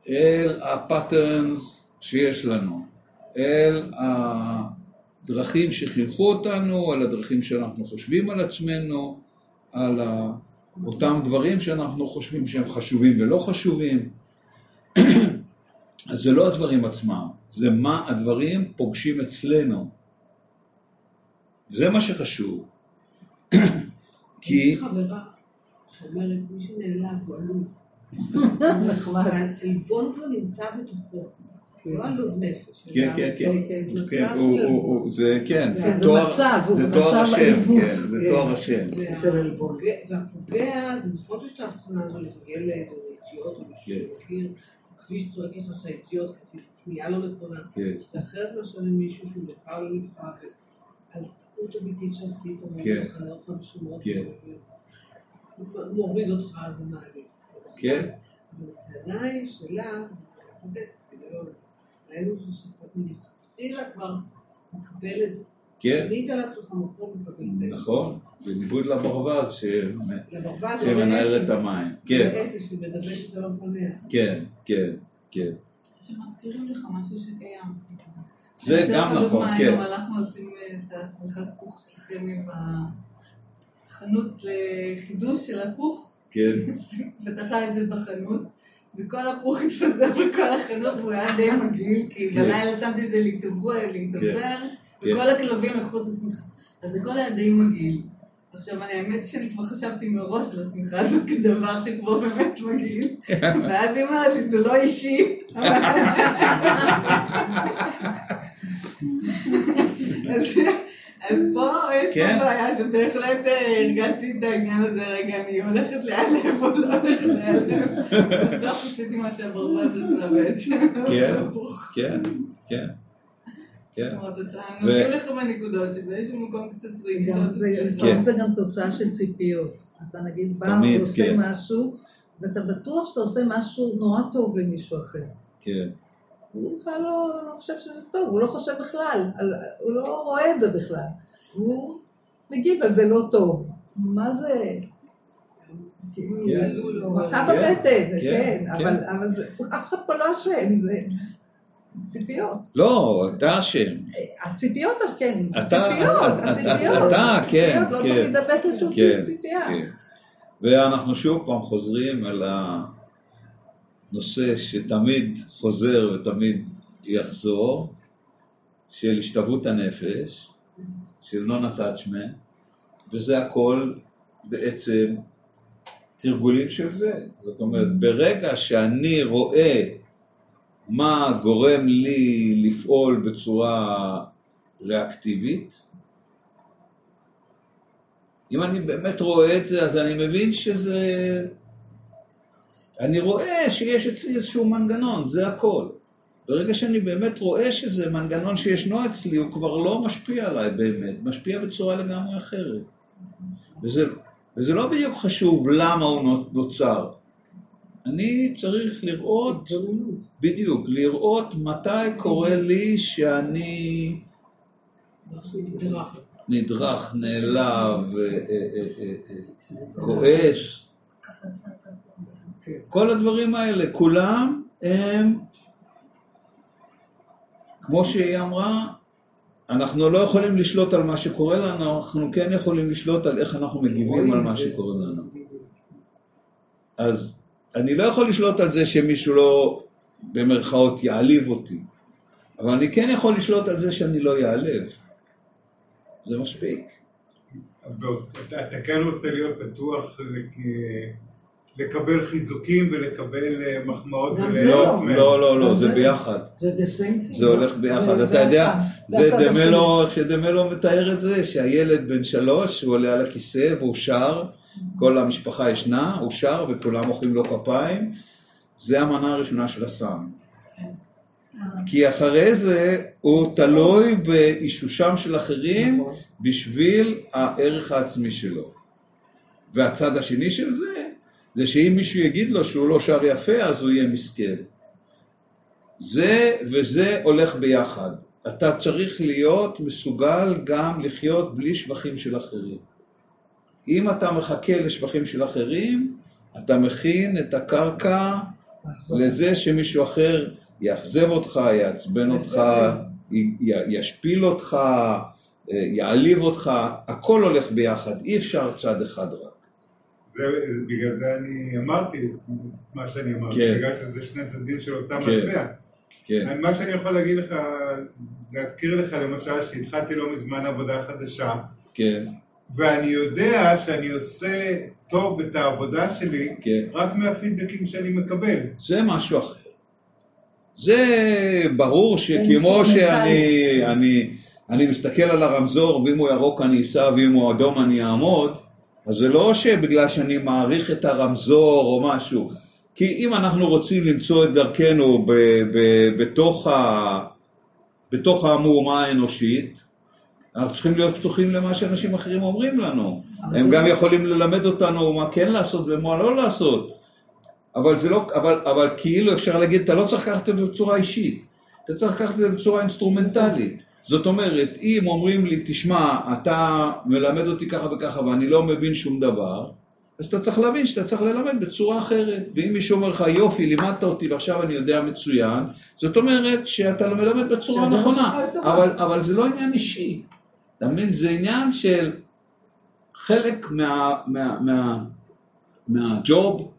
אל ה patterns שיש לנו, אל הדרכים שחינכו אותנו, על הדרכים שאנחנו חושבים על עצמנו, על. אותם דברים שאנחנו חושבים שהם חשובים ולא חשובים. אז זה לא הדברים עצמם, זה מה הדברים פוגשים אצלנו. זה מה שחשוב. כי... חברה שאומרת, מי שנעלב הוא עלוב. נחמד. העלבון כבר נמצא בתוכו. הוא לא עלוב נפש. כן, כן, כן. כן, כן. כן, מצב זה כן, כן, זה תואר- מצב, הוא זה השם, עליבות. כן, זה כן. תואר השם. של עלבון. והפוגע, זה נכון שיש את ההבחנה הזו לאיזה ילד או לאידיוט או מישהו כן. שמכיר, הכביש צועק לך שאתה אידיוט, כי עשית פנייה לא נכונה. כן, זה אחרת מאשר למישהו שהוא יקר ללבך, על טעות אמיתית שעשית, או כן. מכנה אותך כן. הוא מוריד אותך, זה מעליב. כן. אבל הטענה היא שלה, צודקת, בגדול, ראינו שאתה מלכתחילה כבר מקבל את זה. כן, בנית מקום זה. נכון, בניגוד לברווז ש- לברווז זה שמנער את. המים. כן. כן, כן, כן. שמזכירים לך משהו שקיים. זה גם נכון, כן. היום אנחנו עושים את השמיכת כוך של חמי בחנות לחידוש של הכוך, כן, פתחה את זה בחנות, וכל הפוך התפזר בכל החנות, והוא היה די מגעיל, כי כן. בלילה שמתי את זה להתדבר, להתדבר, כן. וכל הכלבים לקחו את השמיכה. אז הכל היה די מגעיל. עכשיו, אני- האמת שאני כבר חשבתי מראש על השמיכה הזאת כדבר שכבר באמת מגעיל, ואז היא אומרת לי, זה לא אישי. אז- אז פה יש כן. פה בעיה שבהחלט אה, הרגשתי את העניין הזה, רגע, אני הולכת להיעלב או לא הולכת להיעלב. בסוף עשיתי מה שהברווז עשה בעצם. כן. כן, כן. כן. זאת אומרת, אתה נוגעים לך בנקודות שבאיזשהו מקום קצת רגישות. גם- זה- גם תוצאה של ציפיות. אתה נגיד בא ועושה כן. משהו, ואתה בטוח שאתה עושה משהו נורא טוב למישהו אחר. כן, הוא בכלל לא, לא חושב שזה טוב, הוא לא חושב בכלל, על, הוא לא רואה את זה בכלל. הוא מגיב על זה לא טוב. מה זה? כאילו כן. מכה כן, בבטן, כן, כן. אבל אף אחד פה לא אשם, זה ציפיות. לא, אתה אשם. הציפיות, כן, הציפיות, הציפיות. אתה, כן, לא כן. צריך להידבק לשום ציפייה. ואנחנו שוב פעם חוזרים על הנושא שתמיד חוזר ותמיד יחזור, של השתוות הנפש, של non-attachment, וזה הכל בעצם תרגולים של זה. זאת אומרת, ברגע שאני רואה מה גורם לי לפעול בצורה ריאקטיבית, אם אני באמת רואה את זה, אז אני מבין שזה... אני רואה שיש אצלי איזשהו מנגנון, זה הכל. ברגע שאני באמת רואה שזה מנגנון שישנו אצלי, הוא כבר לא משפיע עליי באמת, משפיע בצורה לגמרי אחרת. וזה, וזה לא בדיוק חשוב למה הוא נוצר. אני צריך לראות, בדיוק, לראות מתי קורה לי שאני נדרך, נעלב, אה, אה, אה, כועס, כל הדברים האלה, כולם הם, כמו שהיא אמרה, אנחנו לא יכולים לשלוט על מה שקורה לנו, אנחנו כן יכולים לשלוט על איך אנחנו מגיבים על מה שקורה לנו. אז אני לא יכול לשלוט על זה שמישהו לא, במרכאות, יעליב אותי, אבל אני כן יכול לשלוט על זה שאני לא יעלב. זה מספיק. אתה, כן רוצה להיות פתוח לקבל חיזוקים ולקבל אה, מחמאות זה לא. מהם. לא, לא, לא, זה ביחד. זה the same thing. זה הולך ביחד, אתה יודע, זה. דמלו, איך שדמלו מתאר את זה, שהילד בן שלוש, הוא עולה על הכיסא והוא שר, כל המשפחה ישנה, הוא שר וכולם מוחאים לו כפיים, זה המנה הראשונה של הסם. כי אחרי זה הוא תלוי באישושם של אחרים נכון. בשביל הערך העצמי שלו. והצד השני של זה, זה שאם מישהו יגיד לו שהוא לא שר יפה, אז הוא יהיה מסכן. זה וזה הולך ביחד. אתה צריך להיות מסוגל גם לחיות בלי שבחים של אחרים. אם אתה מחכה לשבחים של אחרים, אתה מכין את הקרקע לזה שמישהו אחר יאכזב אותך, יעצבן אותך, ישפיל אותך, אה, יעליב אותך, הכל הולך ביחד, אי אפשר צד אחד רק. זה, בגלל זה אני אמרתי מה שאני אמרתי, כן. בגלל שזה שני צדדים של אותה כן. מטבע. כן, מה שאני יכול להגיד לך, להזכיר לך למשל שהתחלתי לא מזמן עבודה חדשה, כן, ואני יודע שאני עושה טוב את העבודה שלי כן. רק מהפידבקים שאני מקבל. זה משהו אחר. זה ברור שכמו. שאני אני, אני מסתכל על הרמזור ואם הוא ירוק אני אסע ואם הוא אדום אני אעמוד, אז זה לא שבגלל שאני מעריך את הרמזור או משהו. כי אם אנחנו רוצים למצוא את דרכנו ב, ב, בתוך, ה, בתוך המהומה האנושית, אנחנו צריכים להיות פתוחים למה שאנשים אחרים אומרים לנו. הם גם יכולים ללמד אותנו מה כן לעשות ומה לא לעשות. אבל זה לא, אבל, אבל כאילו אפשר להגיד, אתה לא צריך לקחת את זה בצורה אישית, אתה צריך לקחת את זה בצורה אינסטרומנטלית. זאת אומרת, אם אומרים לי, תשמע, אתה מלמד אותי ככה וככה ואני לא מבין שום דבר, אז אתה צריך להבין שאתה צריך ללמד בצורה אחרת. ואם מישהו אומר לך, יופי, לימדת אותי ועכשיו אני יודע מצוין, זאת אומרת שאתה מלמד בצורה נכונה. אבל, אבל זה לא עניין אישי. אתה מבין? זה עניין של חלק מה, מה, מה, מהג'וב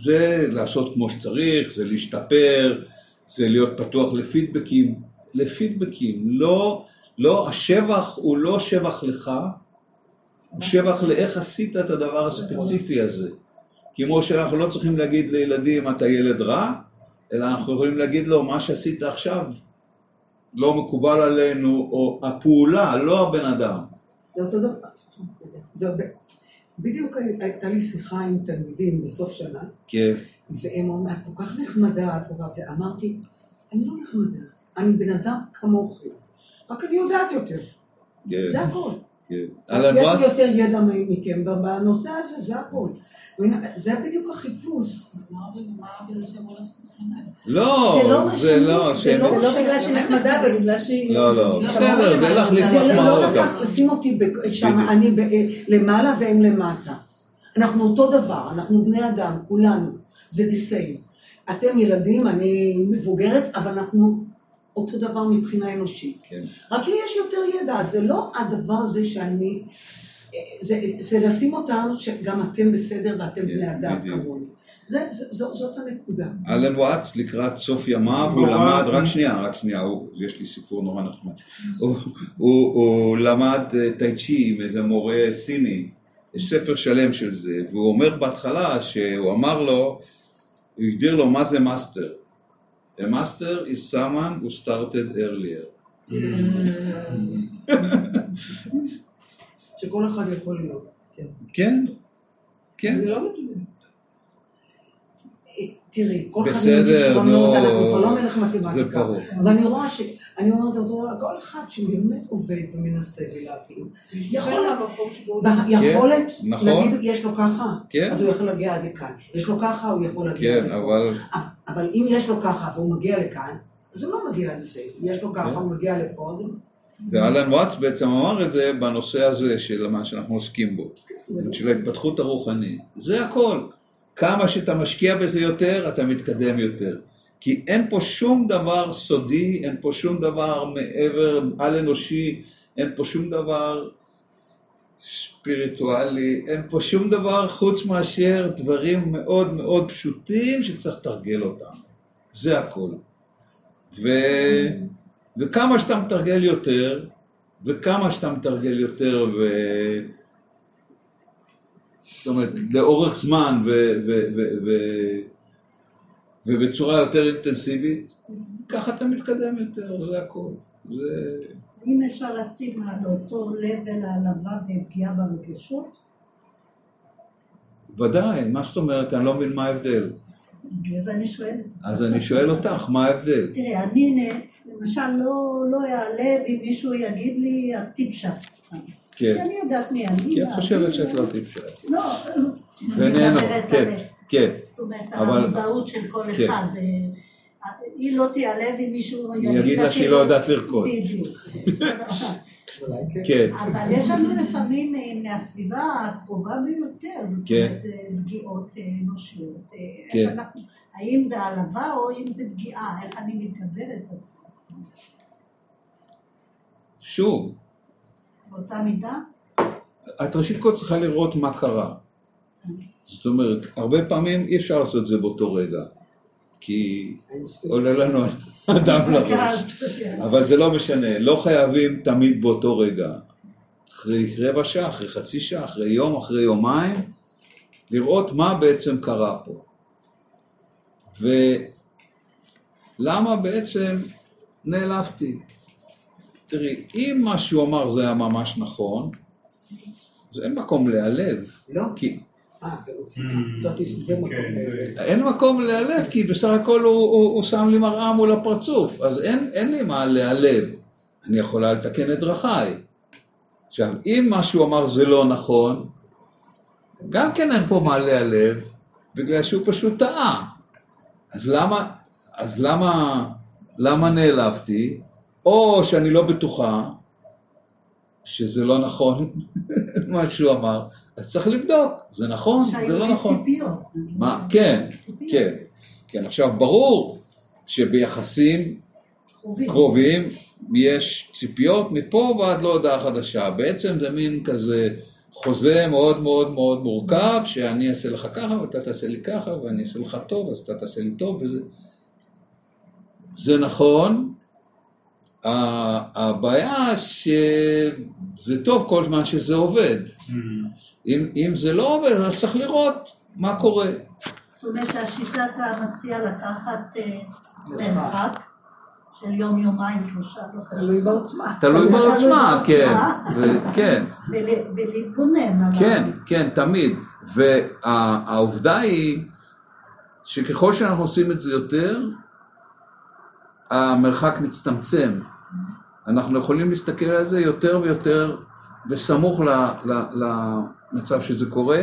זה לעשות כמו שצריך, זה להשתפר, זה להיות פתוח לפידבקים, לפידבקים, לא, לא, השבח הוא לא שבח לך, הוא שבח לאיך עשית את הדבר הספציפי הזה. כמו שאנחנו לא צריכים להגיד לילדים אתה ילד רע, אלא אנחנו יכולים להגיד לו מה שעשית עכשיו לא מקובל עלינו, או הפעולה, לא הבן אדם. זה אותו דבר, זה הרבה. בדיוק הייתה לי שיחה עם תלמידים בסוף שנה, כן, והם אומרים, את כל כך נחמדה, את כל כך זה. אמרתי, אני לא נחמדה, אני בן אדם כמוכם, רק אני יודעת יותר, כן, זה הכל. כן. יש לי יותר ידע מכם בנושא הזה, זה הכל. זה בדיוק החיפוש. לא, זה לא זה לא, שהם- לא זה לא בגלל שהיא נחמדה, זה בגלל שהיא... לא, לא, לא, בסדר, זה לא, להחליף זה לא מחמאות. לקח, לשים אותי שם. אני ב- למעלה והם למטה. אנחנו אותו דבר, אנחנו בני אדם, כולנו, זה the same. אתם ילדים, אני מבוגרת, אבל אנחנו אותו דבר מבחינה אנושית. כן. רק לי יש יותר ידע, זה לא הדבר הזה שאני... זה, זה לשים אותם שגם אתם בסדר ואתם בני אדם. כמוני. זה, זה, זו, זאת הנקודה. אלן וואטס לקראת סוף ימיו, הוא. למד, רק שנייה, רק שנייה, הוא, יש לי סיפור נורא נחמד. הוא, הוא, הוא למד אה, טאי צ'י עם איזה מורה סיני, יש ספר שלם של זה, והוא אומר בהתחלה שהוא אמר לו, הוא הגדיר לו מה זה מאסטר. A master is someone who started earlier. שכל אחד יכול להיות. כן, כן. זה לא מדויק. תראי, כל אחד בסדר, נו, תורנות, אנחנו כבר לא מלך זה מתמטיקה. ואני רואה ש... אני אומרת אותו, כל אחד שבאמת עובד ומנסה ולהבין, יכול יכול מהמקום שבו... ביכולת, נכון. נגיד יש לו ככה, כן. אז הוא יכול להגיע עד לכאן. יש לו ככה, הוא יכול להגיע עד כן, לפה. אבל אבל אם יש לו ככה והוא מגיע לכאן, אז הוא לא מגיע לזה. יש לו ככה, כן. הוא מגיע לפה. ואלן וואטס בעצם אמר את זה בנושא הזה של מה שאנחנו עוסקים בו, של ההתפתחות הרוחנית. זה הכל. כמה שאתה משקיע בזה יותר, אתה מתקדם יותר. כי אין פה שום דבר סודי, אין פה שום דבר מעבר, על אנושי, אין פה שום דבר ספיריטואלי, אין פה שום דבר חוץ מאשר דברים מאוד מאוד פשוטים שצריך לתרגל אותם. זה הכל. ו... וכמה שאתה מתרגל יותר, וכמה שאתה מתרגל יותר, ו... זאת אומרת, לאורך זמן ו... ו... ו... ו... ובצורה יותר אינטנסיבית, ככה אתה מתקדם יותר, זה הכל. זה... אם אפשר לשים על אותו level העלבה ופגיעה ברגשות, ודאי, מה זאת אומרת? אני לא מבין מה ההבדל. זה אני שואלת. אז אני שואל אותך, מה ההבדל? תראי, אני למשל לא, לא אעלב אם מישהו יגיד לי את טיפשה. כי כן. אני יודעת מי אני. כי את חושבת ואני- שאת לא טיפשה. לא, בינינו, מדברת כן, כן. זאת אומרת, המודעות של כל כן. אחד. אה, היא לא תיעלב אם מישהו יגיד לה שהיא לא יודעת לרקוד. בדיוק. כן. כן, אבל יש לנו לפעמים אה, מהסביבה הקרובה ביותר, זאת כן. אומרת אה, פגיעות אה, אנושיות. אה, כן. האם זה העלבה או אם זה פגיעה, איך אני מתגברת על זה. שוב, באותה מידה, את ראשית כל צריכה לראות מה קרה. זאת אומרת, הרבה פעמים אי אפשר לעשות את זה באותו רגע, כי עולה לנו אדם לראש. כן. אבל זה לא משנה, לא חייבים תמיד באותו רגע. אחרי רבע שעה, אחרי חצי שעה, אחרי יום, אחרי יומיים, לראות מה בעצם קרה פה. ולמה בעצם נעלבתי. תראי, אם מה שהוא אמר זה היה ממש נכון, אז אין מקום להיעלב. לא? כי אה, רוצים. חשבתי שזה מקום. כן, זה- אין מקום להיעלב, כי בסך הכל הוא, שם לי מראה מול הפרצוף, אז אין, אין לי מה להיעלב. אני יכולה לתקן את דרכיי. עכשיו, אם מה שהוא אמר זה לא נכון, גם כן אין פה מה להיעלב, בגלל שהוא פשוט טעה. אז למה, אז למה, למה נעלבתי? או שאני לא בטוחה שזה לא נכון, מה שהוא אמר, אז צריך לבדוק, זה נכון, זה לא נכון. ציפיות. מה? כן, ציפיות. כן. כן, עכשיו ברור שביחסים קרובים. קרובים יש ציפיות מפה ועד להודעה חדשה. בעצם זה מין כזה חוזה מאוד מאוד מאוד מורכב, שאני אעשה לך ככה ואתה תעשה לי ככה ואני אעשה לך טוב אז אתה תעשה לי טוב וזה... זה נכון, הבעיה שזה טוב כל זמן שזה עובד. אם, אם זה לא עובד אז צריך לראות מה קורה. זאת אומרת שהשיטה אתה מציע לקחת אה, מרחק של יום, יומיים, שלושה, לא. תלוי בעוצמה. תלוי בעוצמה, כן, כן, ול- ולהתבונן כן, כן, תמיד. והעובדה היא שככל שאנחנו עושים את זה יותר, המרחק מצטמצם. אנחנו יכולים להסתכל על זה יותר ויותר בסמוך ל- ל- למצב שזה קורה.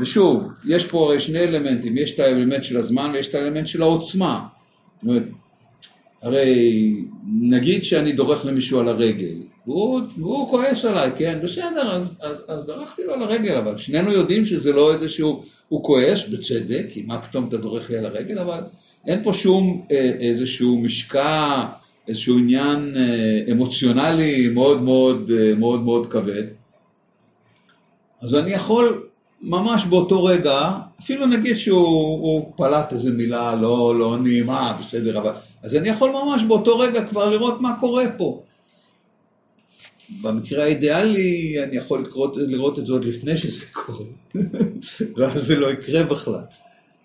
ושוב, יש פה הרי שני אלמנטים, יש את האלמנט של הזמן ויש את האלמנט של העוצמה. זאת אומרת, הרי נגיד שאני דורך למישהו על הרגל, והוא, והוא כועס עליי, כן, בסדר, אז, אז, אז דרכתי לו על הרגל, אבל שנינו יודעים שזה לא איזשהו, הוא כועס בצדק, כי מה פתאום אתה דורך לי על הרגל, אבל אין פה שום אה, איזשהו משקע, איזשהו עניין אה, אמוציונלי מאוד מאוד אה, מאוד מאוד כבד. אז אני יכול ממש באותו רגע, אפילו נגיד שהוא הוא פלט איזה מילה לא, לא נעימה, בסדר, אבל... אז אני יכול ממש באותו רגע כבר לראות מה קורה פה. במקרה האידיאלי אני יכול לקרות, לראות את זה עוד לפני שזה קורה, ואז זה לא יקרה בכלל.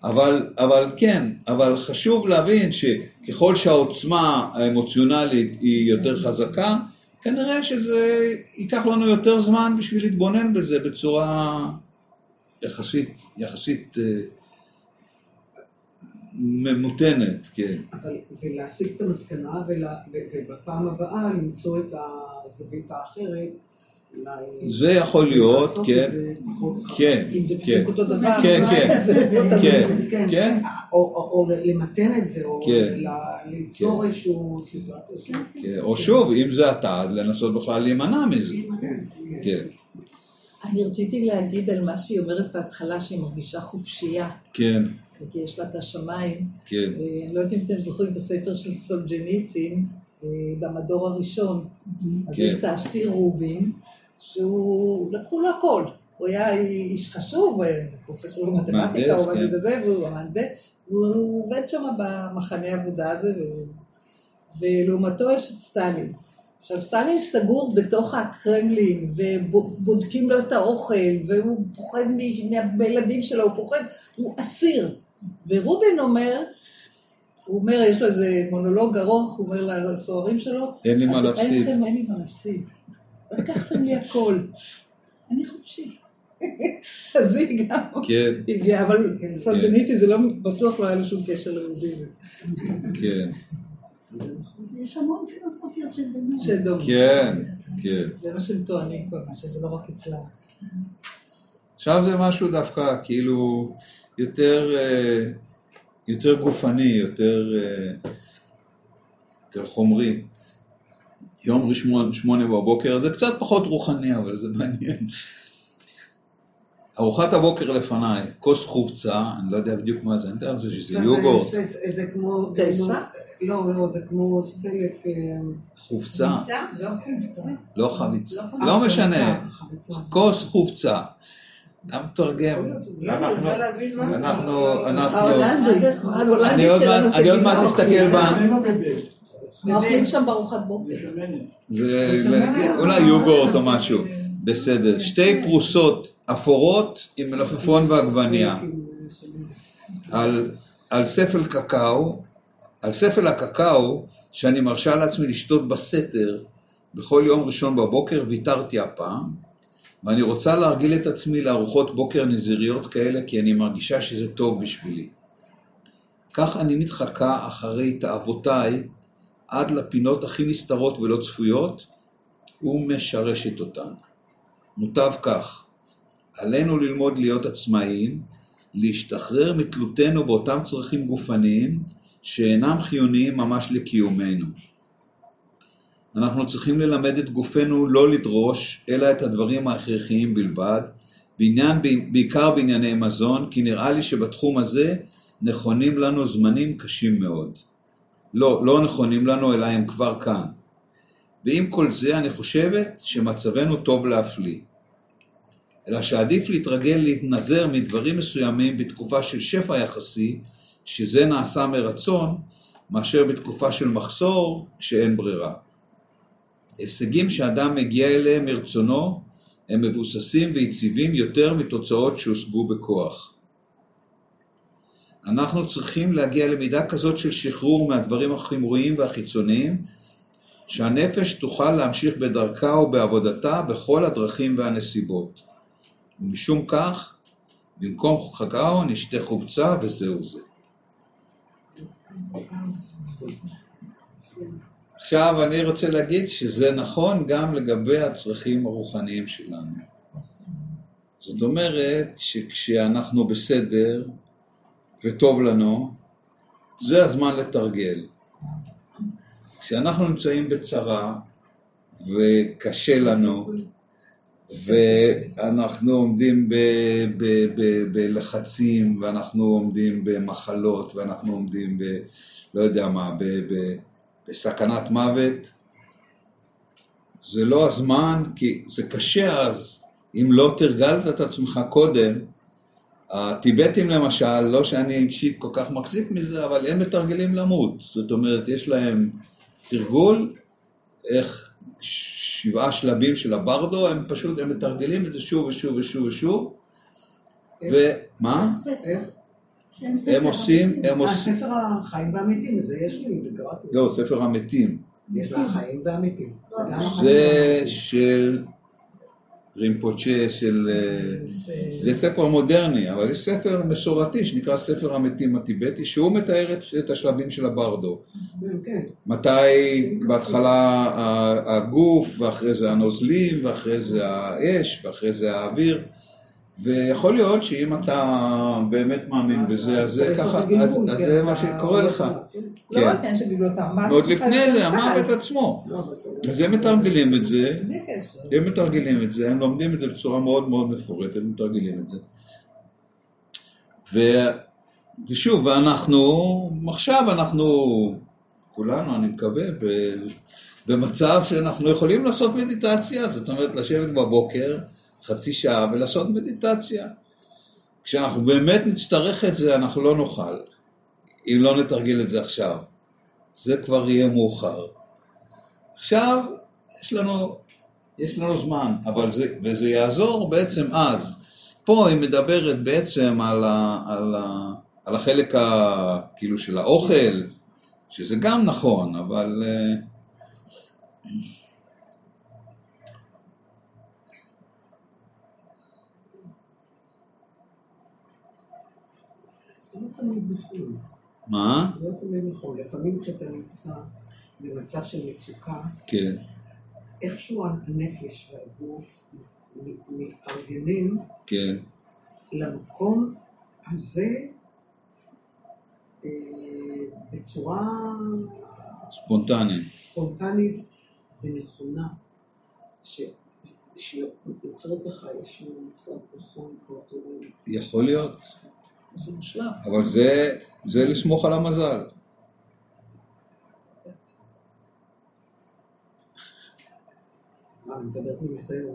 אבל, אבל כן, אבל חשוב להבין שככל שהעוצמה האמוציונלית היא יותר חזקה, כנראה שזה ייקח לנו יותר זמן בשביל להתבונן בזה בצורה יחסית, יחסית אה, ממותנת, כן. אבל, ולהסיק את המסקנה, ולה, ובפעם הבאה למצוא את הזווית האחרת. זה יכול להיות, כן. כן, אם זה כן, בדיוק אותו דבר. כן, כן, לא תמיד כן, זה. כן, כן. או, למתן את זה, או כן. ליצור איזשהו סיטואציה. כן, או שוב, אם זה אתה, לנסות בכלל להימנע מזה, כן, כן, אני רציתי להגיד על מה שהיא אומרת בהתחלה, שהיא מרגישה חופשייה, כן, כי יש לה את השמיים. כן, אה, אני לא יודעת אם אתם זוכרים את הספר של סולג'ניצין, אה, במדור הראשון. אז כן. יש את האסיר רובין, שהוא, לקחו לו הכל. הוא היה איש חשוב, אה, פרופסור למתמטיקה או משהו. כזה, והוא מהנדס, והוא עובד שם במחנה העבודה הזה, ולעומתו יש את סטלין. עכשיו, סטלין סגור בתוך הקרמלין, ובודקים לו את האוכל, והוא פוחד מהילדים שלו, הוא פוחד, הוא אסיר. ורובין אומר, הוא אומר, יש לו איזה מונולוג ארוך, הוא אומר לסוהרים שלו, אין לי מה "אתם- להפסיד." אין לי מה להפסיד. לקחתם לי הכל. אני חופשי. אז היא גם כן, הגיעה, אבל סולג'ניצי זה לא, בטוח לא היה לו שום קשר ליהודיזם. כן, יש המון פילוסופיות של דומה. כן, כן. זה מה שהם טוענים כל מה, שזה לא רק אצלם. עכשיו זה משהו דווקא כאילו יותר, אה, יותר גופני, יותר, אה, יותר חומרי. יום ראשון, שמונה בבוקר, זה קצת פחות רוחני, אבל זה מעניין. ארוחת הבוקר לפניי, כוס חובצה, אני לא יודע בדיוק מה זה, אני מתאר לעצמי שזה זה- יוגורט, זה- כמו... דייסה? לא, לא, זה כמו סלט... אה, חובצה, לא חובצה. לא חביצה, לא לא משנה. כוס חובצה. גם מתרגם, אנחנו, אנחנו, אנחנו, ההולנדית, אני עוד מעט- אסתכל בה, מה אוכלים שם בארוחת בוקר? זה אולי יוגורט או משהו, בסדר, שתי פרוסות אפורות עם מלפפון ועגבניה, על, על ספל קקאו, על ספל הקקאו שאני מרשה לעצמי לשתות בסתר בכל יום ראשון בבוקר, ויתרתי הפעם, ואני רוצה להרגיל את עצמי לארוחות בוקר נזיריות כאלה, כי אני מרגישה שזה טוב בשבילי. כך אני מתחקה אחרי תאוותיי עד לפינות הכי נסתרות ולא צפויות, ומשרשת אותן. מוטב כך, עלינו ללמוד להיות עצמאיים, להשתחרר מתלותנו באותם צרכים גופניים שאינם חיוניים ממש לקיומנו. אנחנו צריכים ללמד את גופנו לא לדרוש, אלא את הדברים ההכרחיים בלבד, בעניין, בעיקר בענייני מזון, כי נראה לי שבתחום הזה נכונים לנו זמנים קשים מאוד. לא, לא נכונים לנו, אלא הם כבר כאן. ועם כל זה אני חושבת שמצבנו טוב להפליא. אלא שעדיף להתרגל להתנזר מדברים מסוימים בתקופה של שפע יחסי, שזה נעשה מרצון, מאשר בתקופה של מחסור שאין ברירה. הישגים שאדם מגיע אליהם מרצונו הם מבוססים ויציבים יותר מתוצאות שהושגו בכוח. אנחנו צריכים להגיע למידה כזאת של שחרור מהדברים החימוריים והחיצוניים, שהנפש תוכל להמשיך בדרכה ובעבודתה בכל הדרכים והנסיבות. ומשום כך, במקום חקאו נשתה חובצה וזהו זה. עכשיו אני רוצה להגיד שזה נכון גם לגבי הצרכים הרוחניים שלנו. זאת אומרת שכשאנחנו בסדר וטוב לנו, זה הזמן לתרגל. כשאנחנו נמצאים בצרה וקשה לנו, ואנחנו עומדים בלחצים, ואנחנו עומדים במחלות, ואנחנו עומדים ב... לא יודע מה, ב, ב, בסכנת מוות, זה לא הזמן, כי זה קשה אז, אם לא תרגלת את עצמך קודם, הטיבטים למשל, לא שאני אישית כל כך מחזיק מזה, אבל הם מתרגלים למות. זאת אומרת, יש להם תרגול, איך שבעה שלבים של הברדו, הם פשוט, הם מתרגלים את זה שוב ושוב ושוב ושוב. ומה? איך? ספר הם עושים, המתים. הם עושים, הספר החיים והמתים, זה יש לי, זה קראתי. לא, ספר המתים. יש לה החיים והמתים. זה החיים זה. של רימפוצ'ה, של... אה, זה ספר מודרני, אבל יש ספר מסורתי שנקרא ספר המתים הטיבטי, שהוא מתאר את- השלבים של הברדו. כן. מתי בהתחלה הגוף, ואחרי זה הנוזלים, ואחרי זה האש, ואחרי זה האוויר. ויכול להיות שאם אתה באמת מאמין בזה, אז זה לך ככה, גלגול, אז כן, זה מה שקורה לך. לא כן. המוות. ועוד לפני זה. המוות עצמו. לא. אז הם מתרגלים את זה. הם מתרגלים את זה, הם לומדים את זה בצורה מאוד מאוד מפורטת, הם מתרגלים את זה. ושוב, ואנחנו, עכשיו אנחנו, כולנו, אני מקווה. במצב שאנחנו יכולים לעשות מדיטציה, זאת אומרת, לשבת בבוקר חצי שעה ולעשות מדיטציה. כשאנחנו באמת נצטרך את זה, אנחנו לא נוכל, אם לא נתרגל את זה עכשיו. זה כבר יהיה מאוחר. עכשיו, יש לנו, יש לנו זמן, אבל זה, וזה יעזור בעצם אז. פה היא מדברת בעצם על, ה, על, ה, על החלק ה, כאילו של האוכל, שזה גם נכון, אבל... אה, תמיד נכון. מה? לא תמיד נכון. לפעמים כשאתה נמצא במצב של מצוקה, כן, איכשהו הנפש והגוף מתארגנים כן, למקום הזה אה, בצורה ספונטני. ספונטנית ונכונה, ש- שיוצרת לך איזשהו מצב נכון באותו. יכול להיות, זה מושלם. אבל זה, זה לסמוך על המזל.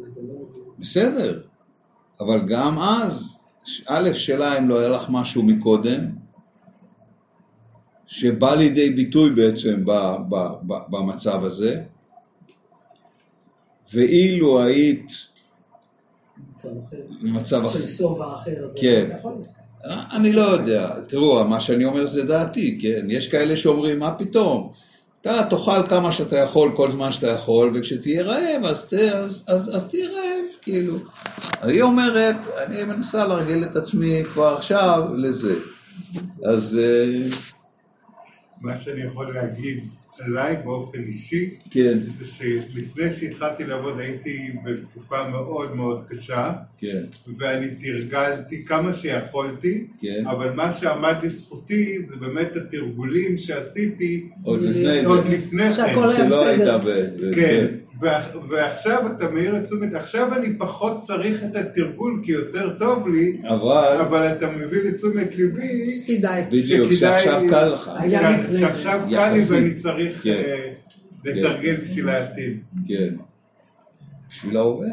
זה לא... בסדר, אבל גם אז, א', שאלה אם לא היה לך משהו מקודם, שבא לידי ביטוי בעצם ב, ב, ב, במצב הזה, ואילו היית מצב אחר. במצב אחר, של שובע אחר. כן. אני לא יודע, תראו, מה שאני אומר זה דעתי, כן? יש כאלה שאומרים, מה פתאום? אתה תאכל כמה שאתה יכול כל זמן שאתה יכול, וכשתהיה רעב, אז, אז, אז, אז תהיה רעב, כאילו. היא אומרת, אני מנסה להרגיל את עצמי כבר עכשיו לזה. אז אה, מה שאני יכול להגיד עליי באופן אישי, כן, זה שלפני שהתחלתי לעבוד הייתי בתקופה מאוד מאוד קשה, כן, ואני תרגלתי כמה שיכולתי, כן. אבל מה שעמד לזכותי זה באמת התרגולים שעשיתי עוד לפני עוד לפני כן. שהכל היה בסדר. כן, ועכ- ועכשיו אתה מעיר את תשומת, עכשיו אני פחות צריך את התרגול כי יותר טוב לי, אבל, אבל אתה מביא לתשומת ליבי כדאי. בדיוק, שכדאי- שעכשיו קל לך. שעכשיו קל לי. ואני צריך כן. אה, לתרגל בשביל העתיד. כן. בשביל ההווה.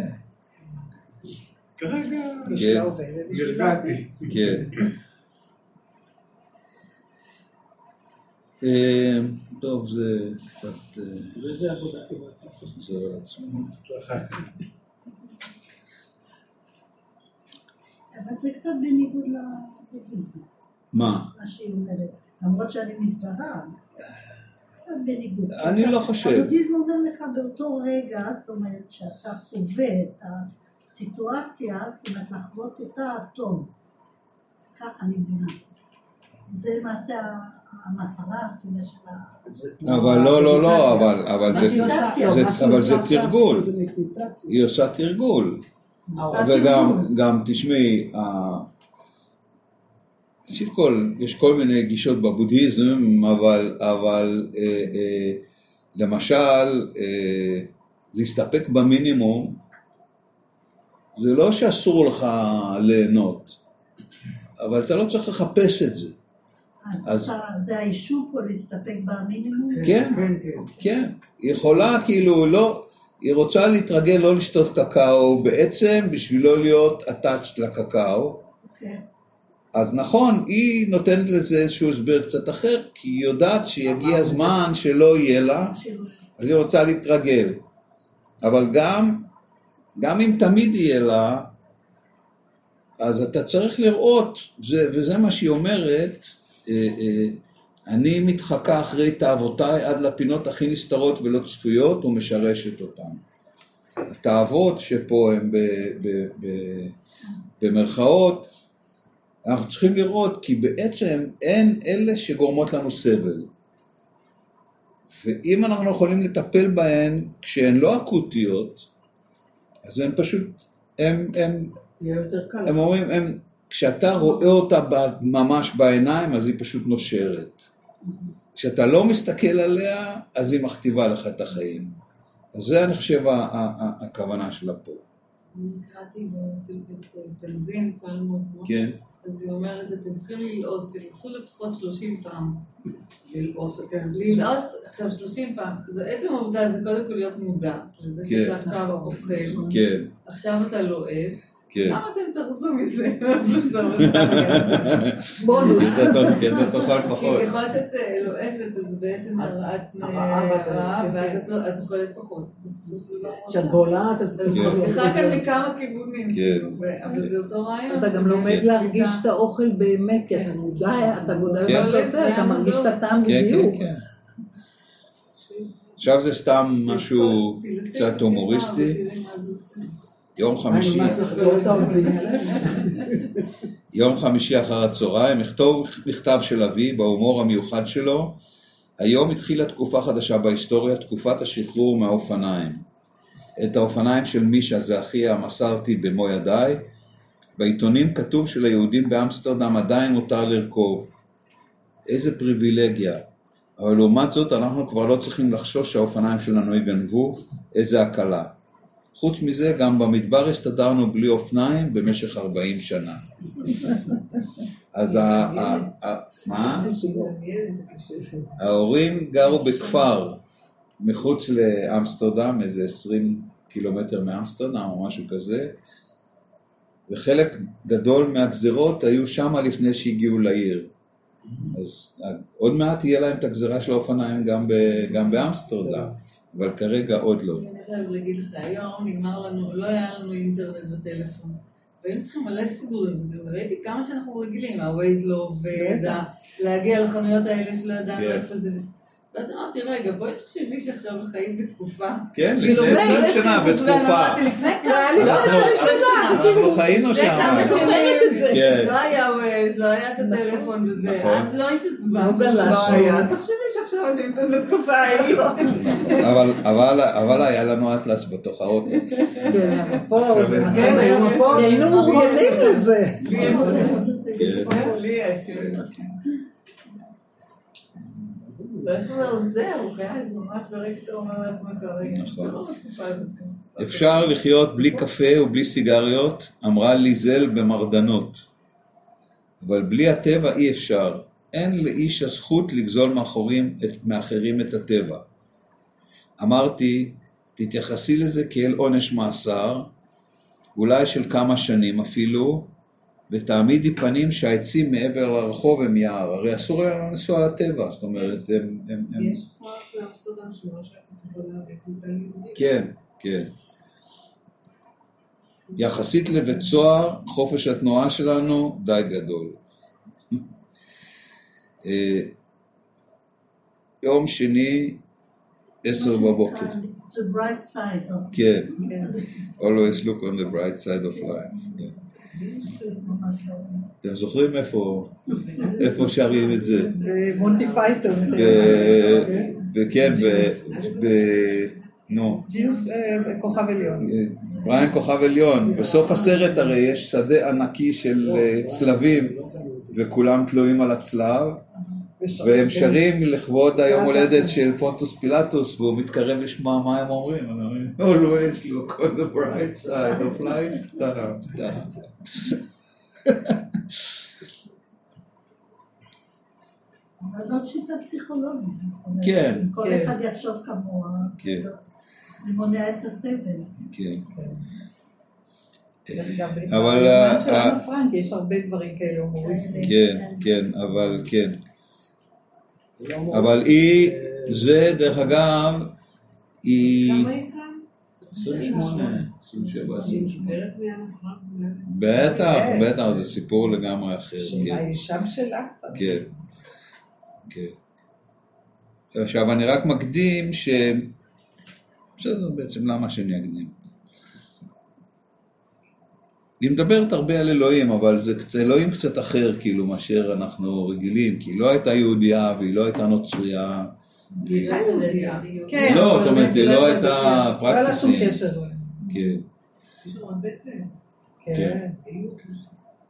כרגע בשביל כן. ההווה ובשביל נרגעתי. כן. טוב, זה קצת אה, וזה עבודה. חוזר על עצמו. אבל זה קצת בניגוד לבודהיזם, מה? מה שהיא אומרת. למרות שאני מזדהה, קצת בניגוד. אני לא חושב. הבודהיזם אומר לך באותו רגע, זאת אומרת שאתה חווה את הסיטואציה, זאת אומרת לחוות אותה עד תום. כך אני מבינה. זה למעשה אבל לא, לא, לא. אבל זה תרגול. היא עושה תרגול. וגם, תשמעי, ראשית כל, יש כל מיני גישות בבודהיזם, אבל, אבל אה, אה, למשל, אה, להסתפק במינימום, זה לא שאסור לך ליהנות, אבל אתה לא צריך לחפש את זה. אז זה האישור פה להסתפק במינימום? כן, כן, כן. כן. היא יכולה כאילו לא, היא רוצה להתרגל לא לשתות קקאו בעצם בשביל לא להיות attached לקקאו. כן. אז נכון, היא נותנת לזה איזשהו הסבר קצת אחר, כי היא יודעת שיגיע הזמן שלא יהיה לה. אז היא רוצה להתרגל. אבל גם, גם אם תמיד יהיה לה, אז אתה צריך לראות, זה, וזה מה שהיא אומרת, אני מתחקה אחרי תאוותיי עד לפינות הכי נסתרות ולא צפויות ומשרשת אותן. התאוות שפה הן במרכאות, אנחנו צריכים לראות כי בעצם הן אלה שגורמות לנו סבל. ואם אנחנו יכולים לטפל בהן כשהן לא אקוטיות, אז הן פשוט, הם, הם, יהיה יותר קל. הם אומרים, הם, כשאתה רואה אותה ממש בעיניים, אז היא פשוט נושרת. כשאתה לא מסתכל עליה, אז היא מכתיבה לך את החיים. אז זה אני חושב הכוונה שלה פה. אני קראתי אצל את תנזין פעם אתמול, כן, אז היא אומרת, אתם צריכים ללעוס, תלעסו לפחות 30 פעם. ללעוס, כן. ללעוס, עכשיו 30 פעם, זה עצם העובדה, זה קודם כל להיות מודע לזה כן. שאתה עכשיו אוכל, כן, עכשיו אתה לועס, כן. למה אתם תרזו מזה? בונוס. אתה תאכל- כי פחות. ככל שאת אה, לועסת, אז בעצם את הרעב, אתה- רעב, כן, ואז כן. את לא- את אוכלת פחות. כשאת בעולה, אתה אז כן. זה בכלל כאן מכמה כיוונים, כן. אבל זה אותו רעיון. אתה גם לומד להרגיש. את האוכל באמת, כי אתה מודע, אתה מודע כן. למה שאתה עושה, אתה מרגיש את הטעם כן, בדיוק. כן, כן. עכשיו זה סתם משהו קצת 30 הומוריסטי. יום חמישי. יום חמישי אחר הצהריים, אכתוב מכתב של אבי בהומור המיוחד שלו. היום התחילה תקופה חדשה בהיסטוריה, תקופת השחרור מהאופניים. את האופניים של מישה זה אחיה מסרתי במו ידיי. בעיתונים כתוב שליהודים באמסטרדם עדיין מותר לרכוב. איזה פריבילגיה. אבל לעומת זאת אנחנו כבר לא צריכים לחשוש שהאופניים שלנו ייגנבו, איזה הקלה. חוץ מזה, גם במדבר הסתדרנו בלי אופניים במשך 40 שנה. אז ה... מה? ההורים גרו בכפר מחוץ לאמסטרדם, איזה 20 קילומטר מאמסטרדם או משהו כזה, וחלק גדול מהגזרות היו שמה לפני שהגיעו לעיר. אז עוד מעט תהיה להם את הגזרה של האופניים גם באמסטרדם, אבל כרגע עוד לא. חייב להגיד לך, היום נגמר לנו, לא היה לנו אינטרנט בטלפון. והיינו צריכים מלא סידורים, וגם ראיתי כמה שאנחנו רגילים, ה-Waze לא עובד, להגיע לחנויות האלה שלא ידענו כן. איפה זה. ואז אמרתי, רגע, בואי תחשבי שעכשיו חיית בתקופה. כן, כאילו, לפני 20 לא שנה בתקופה. זה היה כמה- לפני אנחנו- 20 שנה, אנחנו בדיוק. חיינו לפני שם. כמה אני זוכרת שנים, את זה. כן. לא היה Waze, לא היה את הטלפון וזה, נכון. אז לא התעצבנת, לא. לא היה, אז תחשבי שעכשיו את נמצאת בתקופה ההיא. אבל, אבל, אבל היה לנו אטלס בתוך האוטו. כן, זה נכון. כן, היינו מורגלים לזה. לי יש כן. לי יש, ואיך זה עוזר, חיי, זה ממש ברגע שאתה אומר לעצמך, רגע, נכון. אפשר לחיות בלי קפה ובלי סיגריות, אמרה ליזל במרדנות. אבל בלי הטבע אי אפשר. אין לאיש הזכות לגזול מאחורים, את, מאחרים את הטבע. אמרתי, תתייחסי לזה כאל עונש מאסר, אולי של כמה שנים אפילו, ותעמידי פנים שהעצים מעבר לרחוב הם יער. הרי אסור היה לנו לנסוע לטבע, זאת אומרת, הם... יש פארק באמסטרדם ליהודים. כן, כן. יחסית לבית סוהר, חופש התנועה שלנו די גדול. אה, יום שני, עשר בבוקר. כן, כן. always look on the bright side of life. אתם זוכרים איפה, איפה שרים את זה? מונטי פייטון. ב- וכן, ב- נו, ג'יוס אה, כוכב עליון. בריין כוכב עליון, בסוף הסרט הרי יש שדה ענקי של אה, צלבים וכולם תלויים על הצלב והם שרים לכבוד היום לא הולדת ידעתי. של פונטוס פילטוס, והוא מתקרב לשמוע מה הם אומרים. הם אומרים, always look on the bright side of life. טה, טה. אבל זאת שיטה פסיכולוגית, זאת אומרת, כן. כל כן. אחד יחשוב כמוה, כן. זה מונע את הסבל. כן. אבל, אה, של אה, אנה פרנק יש הרבה דברים כאלה הומוריסטיים. כן, כן, אבל כן. אבל היא, זה דרך אגב, היא... כמה היא כאן? 28, 27, היא 28. מדברת מאנה פרנק? בטח, כן. בטח, זה סיפור לגמרי אחר. שהיא כן. האישם שלה. כן, כן. עכשיו אני רק מקדים ש... בסדר, בעצם למה שאני אקדים? היא מדברת הרבה על אלוהים, אבל זה קצת, אלוהים קצת אחר כאילו מאשר אנחנו רגילים, כי היא לא הייתה יהודייה והיא לא הייתה נוצרייה. היא הייתה יהודייה. כן, לא, זאת אומרת, זה באמת לא הייתה דתייה. לא היה לה שום פרקטיסים. קשר. כן. יש שם הרבה כאלה. כן.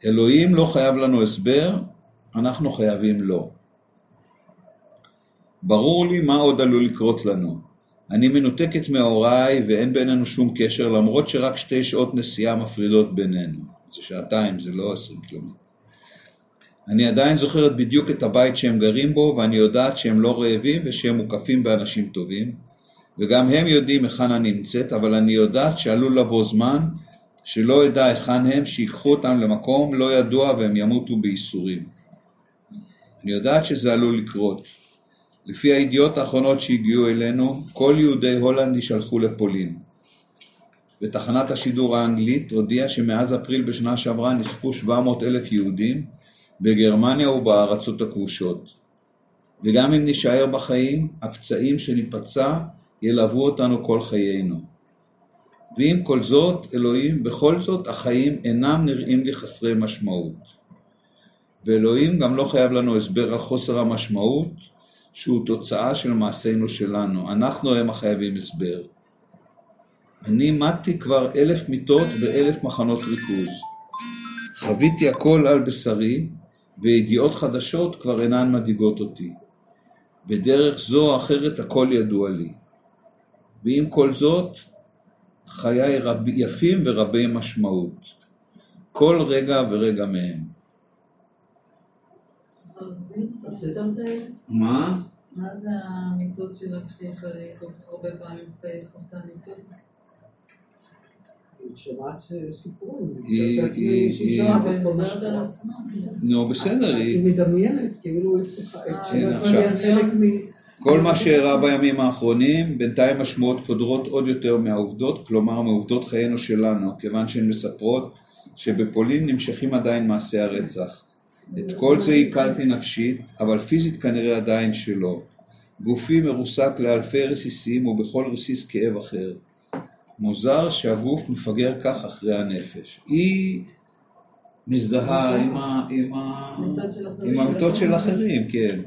אלוהים לא חייב לנו הסבר, אנחנו חייבים לו. ברור לי מה עוד עלול לקרות לנו. אני מנותקת מהוריי ואין בינינו שום קשר למרות שרק שתי שעות נסיעה מפרידות בינינו. זה שעתיים, זה לא עשרים קילומטר. אני עדיין זוכרת בדיוק את הבית שהם גרים בו ואני יודעת שהם לא רעבים ושהם מוקפים באנשים טובים וגם הם יודעים היכן אני נמצאת אבל אני יודעת שעלול לבוא זמן שלא אדע היכן הם, שיקחו אותם למקום לא ידוע והם ימותו בייסורים. אני יודעת שזה עלול לקרות. לפי הידיעות האחרונות שהגיעו אלינו, כל יהודי הולנד יישלחו לפולין. ותחנת השידור האנגלית הודיעה שמאז אפריל בשנה שעברה נספו 700 אלף יהודים בגרמניה ובארצות הכבושות. וגם אם נישאר בחיים, הפצעים שניפצע ילוו אותנו כל חיינו. ועם כל זאת, אלוהים, בכל זאת החיים אינם נראים לי חסרי משמעות. ואלוהים גם לא חייב לנו הסבר על חוסר המשמעות, שהוא תוצאה של מעשינו שלנו. אנחנו הם החייבים הסבר. אני מתתי כבר אלף מיטות באלף מחנות ריכוז. חוויתי הכל על בשרי, וידיעות חדשות כבר אינן מדאיגות אותי. בדרך זו או אחרת הכל ידוע לי. ועם כל זאת, חיי רב, יפים ורבי משמעות. כל רגע ורגע מהם. מה? מה זה המיטות שלה כשהיא אחרי כל כך הרבה פעמים חוותה מיטות? היא שומעת סיפורים. היא- שהיא מדברת על. עצמה. נו בסדר, היא מדמיינת, כאילו היא צריכה... אה. כל מה שאירע בימים האחרונים, בינתיים השמועות קודרות עוד יותר מהעובדות, כלומר מעובדות חיינו שלנו, כיוון שהן מספרות שבפולין נמשכים עדיין מעשי הרצח. את כל זה עיכלתי נפשית, אבל פיזית כנראה עדיין שלא. גופי מרוסק לאלפי רסיסים ובכל רסיס כאב אחר. מוזר שהגוף מפגר כך אחרי הנפש. היא מזדהה עם עם המיטות של אחרים, כן.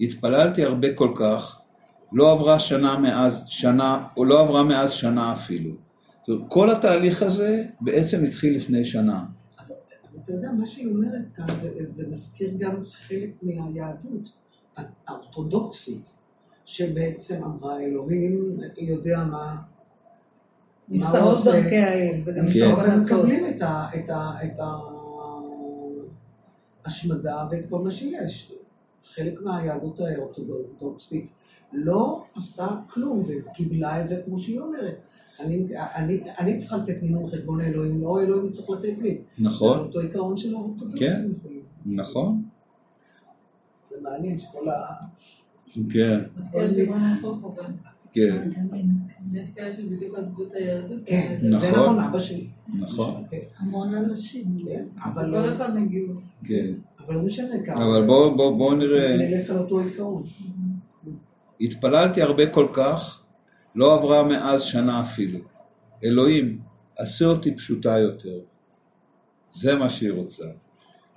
התפללתי הרבה כל כך, לא עברה שנה מאז, שנה, או לא עברה מאז שנה אפילו. כל התהליך הזה בעצם התחיל לפני שנה. אתה יודע, מה שהיא אומרת כאן, זה, זה מזכיר גם חלק מהיהדות האורתודוקסית, שבעצם אמרה, אלוהים יודע מה... עושה. דרכי האל, זה גם כן. נסתרות אבל הם בנצות. מקבלים את ה- את ה- את ההשמדה ואת כל מה שיש. חלק מהיהדות האורתודוקסית לא עשתה כלום וקיבלה את זה כמו שהיא אומרת. אני, אני, אני צריכה לתת דין חשבון האלוהים, לא אלוהים צריך לתת לי. נכון, זה אותו עיקרון של האורתודוקסים. כן. יכולים. נכון, זה מעניין שכל ה... כן, הפוך, כן, יש כאלה שבדיוק עזבו את היהדות. כן. זה נכון. נכון, אבא שלי. נכון, כן, המון אנשים. כן, אבל כל אחד מגיב. כן. אבל לא משנה כמה. אבל בואו בוא, בוא נראה. נלך על אותו עיקרון. התפללתי הרבה כל כך, לא עברה מאז שנה אפילו. אלוהים, עשה אותי פשוטה יותר. זה מה שהיא רוצה.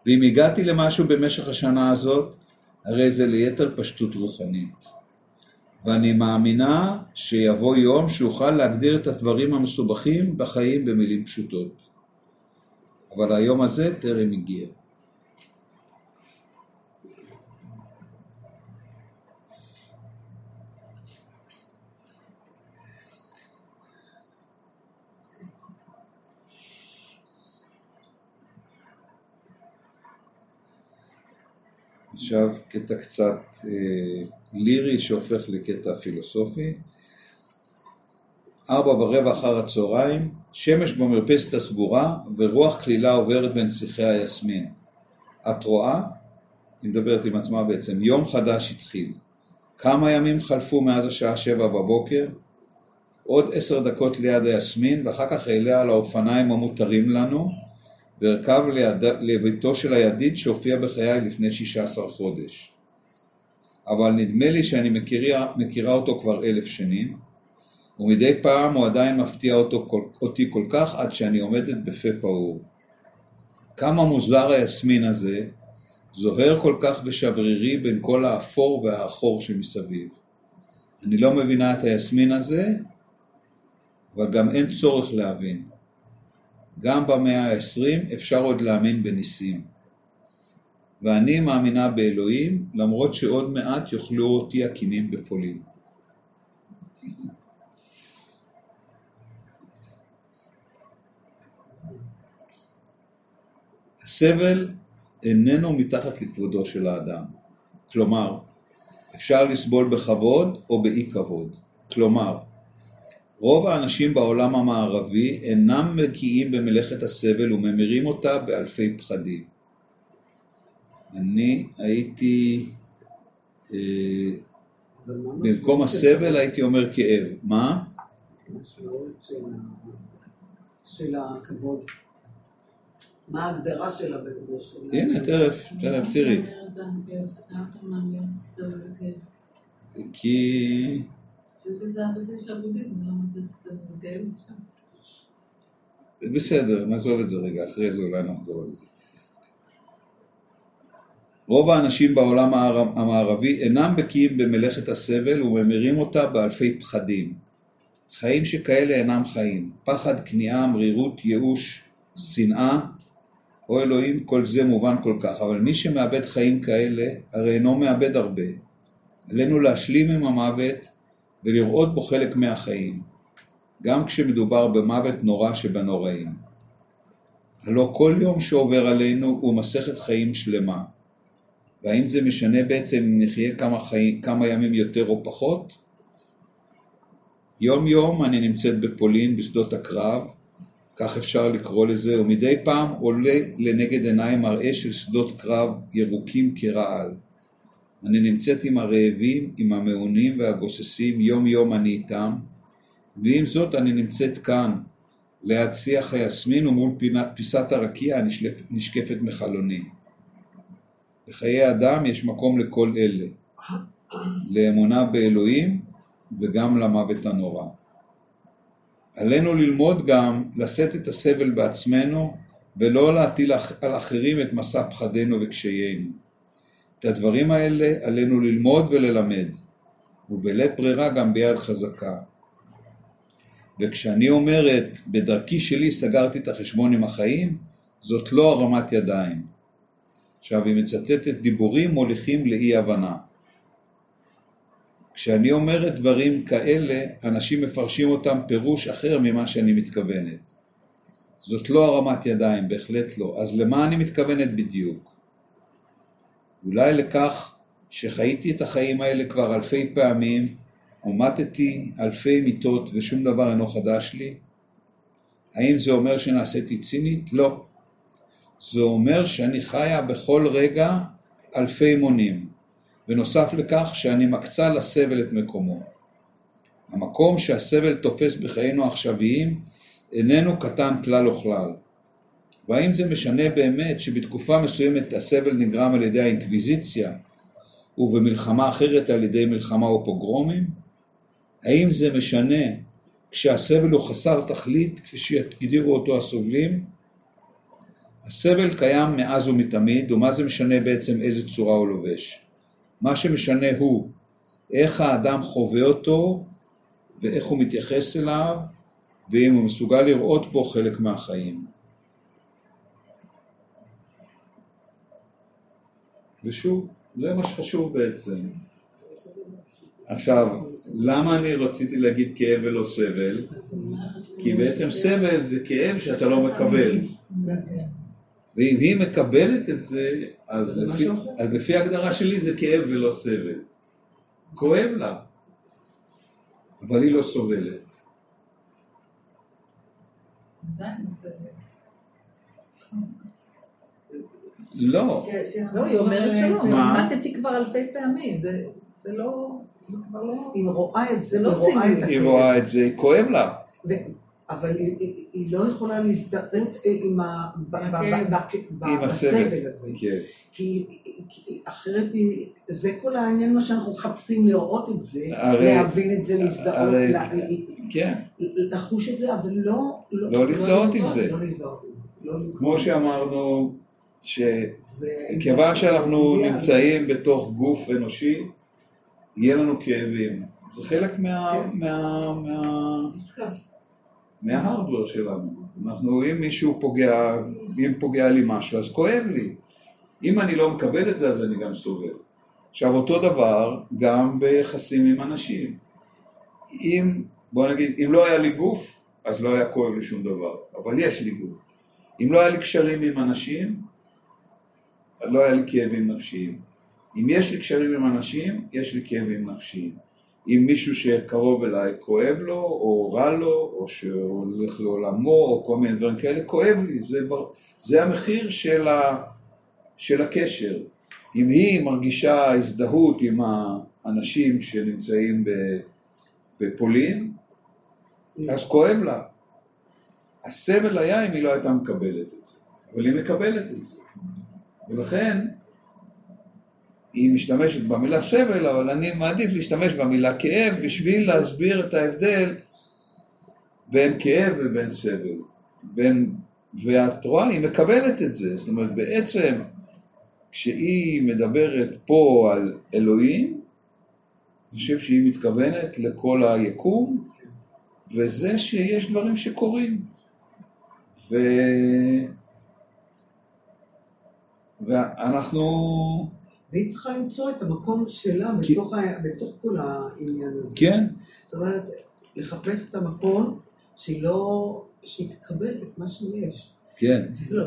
ואם הגעתי למשהו במשך השנה הזאת, הרי זה ליתר פשטות רוחנית. ואני מאמינה שיבוא יום שאוכל להגדיר את הדברים המסובכים בחיים במילים פשוטות. אבל היום הזה טרם הגיע. עכשיו קטע קצת אה, לירי שהופך לקטע פילוסופי. ארבע ורבע אחר הצהריים, שמש במרפסת הסגורה ורוח כלילה עוברת בין שיחי היסמין. את רואה? היא מדברת עם עצמה בעצם, יום חדש התחיל. כמה ימים חלפו מאז השעה שבע בבוקר? עוד עשר דקות ליד היסמין ואחר כך אעלה על האופניים המותרים לנו וארכב ליד, לביתו של הידיד שהופיע בחיי לפני שישה עשר חודש. אבל נדמה לי שאני מכירה, מכירה אותו כבר אלף שנים ומדי פעם הוא עדיין מפתיע אותו, אותי כל כך עד שאני עומדת בפה פעור. כמה מוזר היסמין הזה, זוהר כל כך ושברירי בין כל האפור והאחור שמסביב. אני לא מבינה את היסמין הזה, אבל גם אין צורך להבין. גם במאה העשרים אפשר עוד להאמין בניסים. ואני מאמינה באלוהים, למרות שעוד מעט יאכלו אותי הקינים בפולין. הסבל איננו מתחת לכבודו של האדם. כלומר, אפשר לסבול בכבוד או באי כבוד. כלומר, רוב האנשים בעולם המערבי אינם בקיאים במלאכת הסבל וממירים אותה באלפי פחדים. אני הייתי, אה, במקום הסבל הייתי אומר כאב. מה? של הכבוד. מה ההגדרה שלה בגדול שלה? הנה, תכף, תכף, תראי. למה אתה מאמין סבל וכאב? כי... זה הבסיס של הבודהיזם, למה סתם זה כאב עכשיו? בסדר, נעזוב את זה רגע, אחרי זה אולי נחזור לזה. רוב האנשים בעולם המערבי אינם בקיאים במלאכת הסבל וממירים אותה באלפי פחדים. חיים שכאלה אינם חיים. פחד, כניעה, מרירות, ייאוש, שנאה, או אלוהים, כל זה מובן כל כך, אבל מי שמאבד חיים כאלה, הרי אינו מאבד הרבה. עלינו להשלים עם המוות ולראות בו חלק מהחיים, גם כשמדובר במוות נורא שבנוראים. הלא כל יום שעובר עלינו הוא מסכת חיים שלמה. והאם זה משנה בעצם אם נחיה כמה, חיים, כמה ימים יותר או פחות? יום יום אני נמצאת בפולין בשדות הקרב, כך אפשר לקרוא לזה, ומדי פעם עולה לנגד עיניי מראה של שדות קרב ירוקים כרעל. אני נמצאת עם הרעבים, עם המעונים והגוססים, יום יום אני איתם, ועם זאת אני נמצאת כאן, ליד שיח היסמין ומול פיסת הרקיע הנשלפ- נשקפת מחלוני. בחיי אדם יש מקום לכל אלה, לאמונה באלוהים וגם למוות הנורא. עלינו ללמוד גם לשאת את הסבל בעצמנו ולא להטיל על אחרים את מסע פחדינו וקשיינו. את הדברים האלה עלינו ללמוד וללמד, ובלית ברירה גם ביד חזקה. וכשאני אומרת, בדרכי שלי סגרתי את החשבון עם החיים, זאת לא הרמת ידיים. עכשיו, היא מצטטת דיבורים מוליכים לאי הבנה. כשאני אומרת דברים כאלה, אנשים מפרשים אותם פירוש אחר ממה שאני מתכוונת. זאת לא הרמת ידיים, בהחלט לא. אז למה אני מתכוונת בדיוק? אולי לכך שחייתי את החיים האלה כבר אלפי פעמים, ומטתי אלפי מיטות ושום דבר אינו חדש לי? האם זה אומר שנעשיתי צינית? לא. זה אומר שאני חיה בכל רגע אלפי מונים, ונוסף לכך שאני מקצה לסבל את מקומו. המקום שהסבל תופס בחיינו העכשוויים איננו קטן כלל וכלל. והאם זה משנה באמת שבתקופה מסוימת הסבל נגרם על ידי האינקוויזיציה ובמלחמה אחרת על ידי מלחמה או פוגרומים? האם זה משנה כשהסבל הוא חסר תכלית כפי שהגדירו אותו הסובלים? הסבל קיים מאז ומתמיד, ומה זה משנה בעצם איזה צורה הוא לובש? מה שמשנה הוא איך האדם חווה אותו ואיך הוא מתייחס אליו, ואם הוא מסוגל לראות בו חלק מהחיים. ושוב, זה מה שחשוב בעצם. עכשיו, למה אני רציתי להגיד כאב ולא סבל? כי בעצם סבל זה כאב שאתה לא מקבל. ואם היא מקבלת את זה, אז לפי. אז לפי ההגדרה שלי זה כאב ולא סבל. כואב לה, אבל היא לא סובלת. עדיין בסדר. לא, לא, היא אומרת שלא, זה. מה? למדתי כבר אלפי פעמים, זה- זה לא, זה כבר לא... היא רואה את זה, זה לא ציניות. היא. רואה את זה, כואב לה. אבל היא- לא יכולה להזדהות עם ה- ב- ב- הכאב. ב- ב- עם הסבל. הזה. כן. כי אחרת היא, זה כל העניין מה שאנחנו מחפשים לראות את זה, להבין את זה, להזדהות, כן, לחוש את זה, אבל לא... לא להזדהות עם זה. לא להזדהות עם זה. לא. כמו שאמרנו, שכיוון שאנחנו. נמצאים בתוך גוף אנושי, יהיה לנו כאבים. זה חלק מה... כן. מה... מה... מההארדוור שלנו. אנחנו, אם מישהו פוגע, אם פוגע לי משהו, אז כואב לי. אם אני לא מקבל את זה, אז אני גם סובל. עכשיו, אותו דבר גם ביחסים עם אנשים. אם, בוא נגיד, אם לא היה לי גוף, אז לא היה כואב לי שום דבר, אבל יש לי גוף. אם לא היה לי קשרים עם אנשים, לא היה לי כאבים נפשיים. אם יש לי קשרים עם אנשים, יש לי כאבים נפשיים. אם מישהו שקרוב אליי כואב לו, או רע לו, או שהולך לעולמו, או כל מיני דברים כאלה, כואב לי, זה, בר... זה המחיר של, ה... של הקשר. אם היא מרגישה הזדהות עם האנשים שנמצאים. בפולין, אז כואב לה. הסבל היה אם היא לא הייתה מקבלת את זה, אבל היא מקבלת את זה. ולכן, היא משתמשת במילה סבל, אבל אני מעדיף להשתמש במילה כאב בשביל להסביר את ההבדל בין כאב ובין סבל. בין, ואת רואה, היא מקבלת את זה. זאת אומרת, בעצם, כשהיא מדברת פה על אלוהים, אני חושב שהיא מתכוונת לכל היקום, וזה שיש דברים שקורים. ו... ואנחנו... והיא צריכה למצוא את המקום שלה כי- בתוך, ה... בתוך כל העניין הזה. כן, זאת אומרת, לחפש את המקום שהיא לא... שהיא תקבל את מה שיש. כן. לא,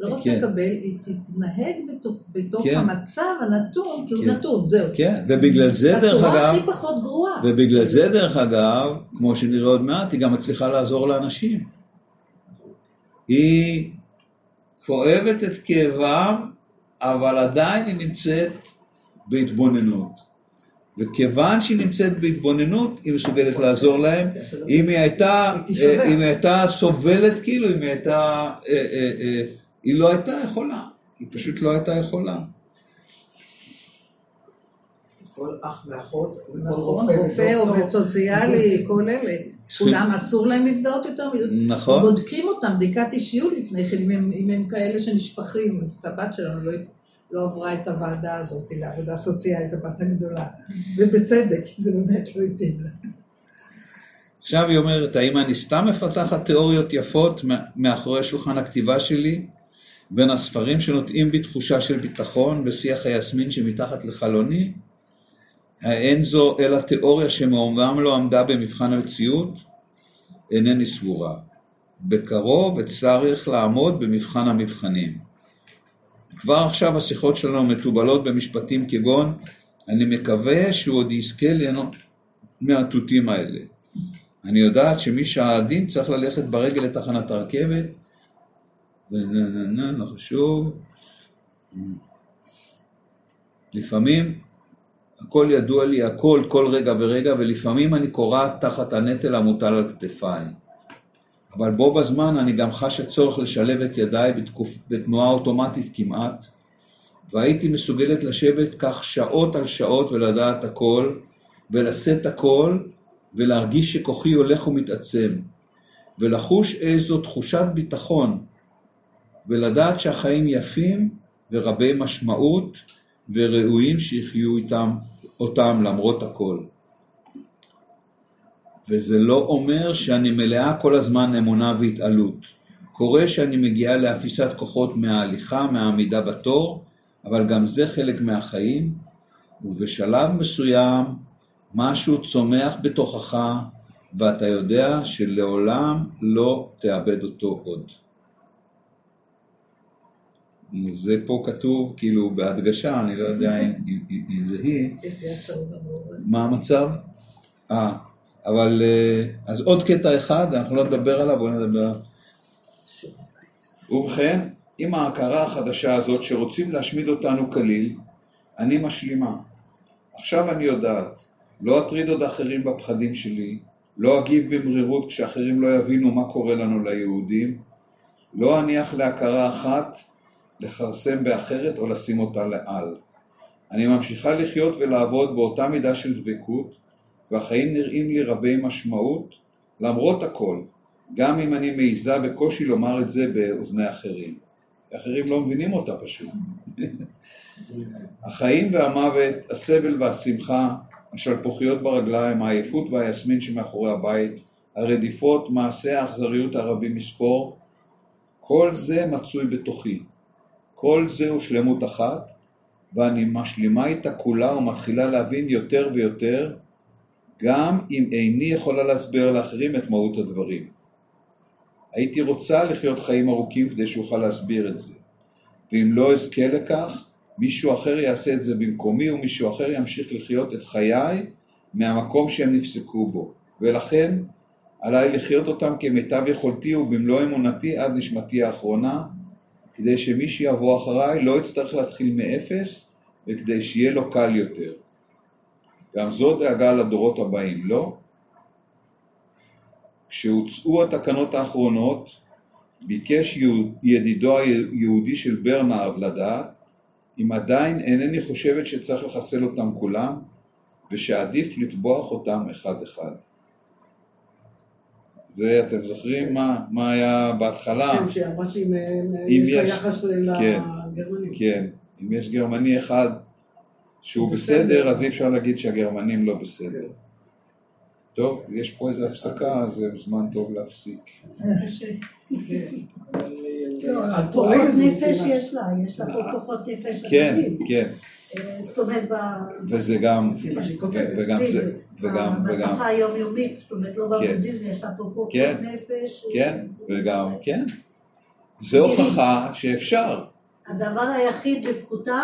לא רק כן. תקבל, היא תתנהג בתוך, בתוך כן. המצב הנתון, כי הוא כן. נתון, זהו. כן, ובגלל זה דרך בצורה הכי אגב, פחות גרועה. ובגלל זה דרך אגב, כמו שנראה עוד מעט, היא גם מצליחה לעזור לאנשים. היא כואבת את כאבם, אבל עדיין היא נמצאת בהתבוננות. וכיוון שהיא נמצאת בהתבוננות, היא מסוגלת לעזור להם. אם היא הייתה. אה, אם היא הייתה סובלת, כאילו, אם היא הייתה, אה, אה, אה, היא לא הייתה יכולה. היא פשוט לא הייתה יכולה. כל אח ואחות, נכון, רופא. עובד סוציאלי, כל אלה. כולם אסור להם להזדהות יותר מזה. נכון. בודקים אותם, בדיקת אישיות לפני כן, אם הם, אם הם כאלה שנשפכים. את הבת שלנו לא, לא עברה את הוועדה הזאת לעבודה סוציאלית, הבת הגדולה. ובצדק, זה באמת לא התאים לה. עכשיו היא אומרת, האם אני סתם מפתחת תיאוריות יפות מא- מאחורי שולחן הכתיבה שלי, בין הספרים שנוטעים בי תחושה של ביטחון בשיח היסמין שמתחת לחלוני? האין זו אלא תיאוריה שמעולם לא עמדה במבחן המציאות? אינני סבורה. בקרוב אצטרך לעמוד במבחן המבחנים. כבר עכשיו השיחות שלנו מתובלות במשפטים כגון אני מקווה שהוא עוד יזכה ליהנות מהתותים האלה. אני יודעת שמי שהדין צריך ללכת ברגל לתחנת הרכבת, לא חשוב. לפעמים הכל ידוע לי, הכל, כל רגע ורגע, ולפעמים אני קורעת תחת הנטל המוטל על כתפיי. אבל בו בזמן אני גם חש הצורך לשלב את ידיי בתקופ... בתנועה אוטומטית כמעט, והייתי מסוגלת לשבת כך שעות על שעות ולדעת הכל, ולשאת הכל, ולהרגיש שכוחי הולך ומתעצם, ולחוש איזו תחושת ביטחון, ולדעת שהחיים יפים ורבי משמעות, וראויים שיחיו איתם, אותם למרות הכל. וזה לא אומר שאני מלאה כל הזמן אמונה והתעלות. קורה שאני מגיעה לאפיסת כוחות מההליכה, מהעמידה בתור, אבל גם זה חלק מהחיים, ובשלב מסוים משהו צומח בתוכך, ואתה יודע שלעולם לא תאבד אותו עוד. זה פה כתוב כאילו בהדגשה, אני לא יודע אם זה היא. מה המצב? אה, אבל אה, אז עוד קטע אחד, אנחנו לא נדבר עליו, בואו נדבר. ובכן, עם ההכרה החדשה הזאת שרוצים להשמיד אותנו כליל, אני משלימה. עכשיו אני יודעת, לא אטריד עוד אחרים בפחדים שלי, לא אגיב במרירות כשאחרים לא יבינו מה קורה לנו ליהודים, לא אניח להכרה אחת לכרסם באחרת או לשים אותה לעל. אני ממשיכה לחיות ולעבוד באותה מידה של דבקות, והחיים נראים לי רבי משמעות, למרות הכל, גם אם אני מעיזה בקושי לומר את זה באוזני אחרים. אחרים לא מבינים אותה פשוט. החיים והמוות, הסבל והשמחה, השלפוחיות ברגליים, העייפות והיסמין שמאחורי הבית, הרדיפות, מעשי האכזריות הרבים מספור, כל זה מצוי בתוכי. כל זה הוא שלמות אחת, ואני משלימה איתה כולה ומתחילה להבין יותר ויותר, גם אם איני יכולה להסביר לאחרים את מהות הדברים. הייתי רוצה לחיות חיים ארוכים כדי שאוכל להסביר את זה. ואם לא אזכה לכך, מישהו אחר יעשה את זה במקומי ומישהו אחר ימשיך לחיות את חיי מהמקום שהם נפסקו בו. ולכן, עליי לחיות אותם כמיטב יכולתי ובמלוא אמונתי עד נשמתי האחרונה, כדי שמי שיבוא אחריי לא יצטרך להתחיל מאפס וכדי שיהיה לו קל יותר. גם זו דאגה לדורות הבאים, לא? כשהוצאו התקנות האחרונות, ביקש ידידו היהודי של ברנרד לדעת אם עדיין אינני חושבת שצריך לחסל אותם כולם ושעדיף לטבוח אותם אחד אחד. זה, אתם זוכרים מה, מה היה בהתחלה? כן, שאמרה שאם אה, אם יש לה יחס כן. לגרמנים. כן, אם יש גרמני אחד שהוא בסדר. בסדר, אז אי אפשר להגיד שהגרמנים לא בסדר. טוב, יש פה איזו הפסקה, אז זה זמן טוב להפסיק. קשה. אבל, לא, אה, כוחות אלטרואיזם נפש. יש לה, יש לה פה כוחות נפש. כן. כן, זאת אומרת, ב- וזה גם. וגם זה, וגם, וגם, בשפה היומיומית, זאת אומרת, לא כן. בבודהיזם, יש לה פה כן. נפש. כן, וגם, כן. זה הוכחה שאפשר. הדבר היחיד לזכותה,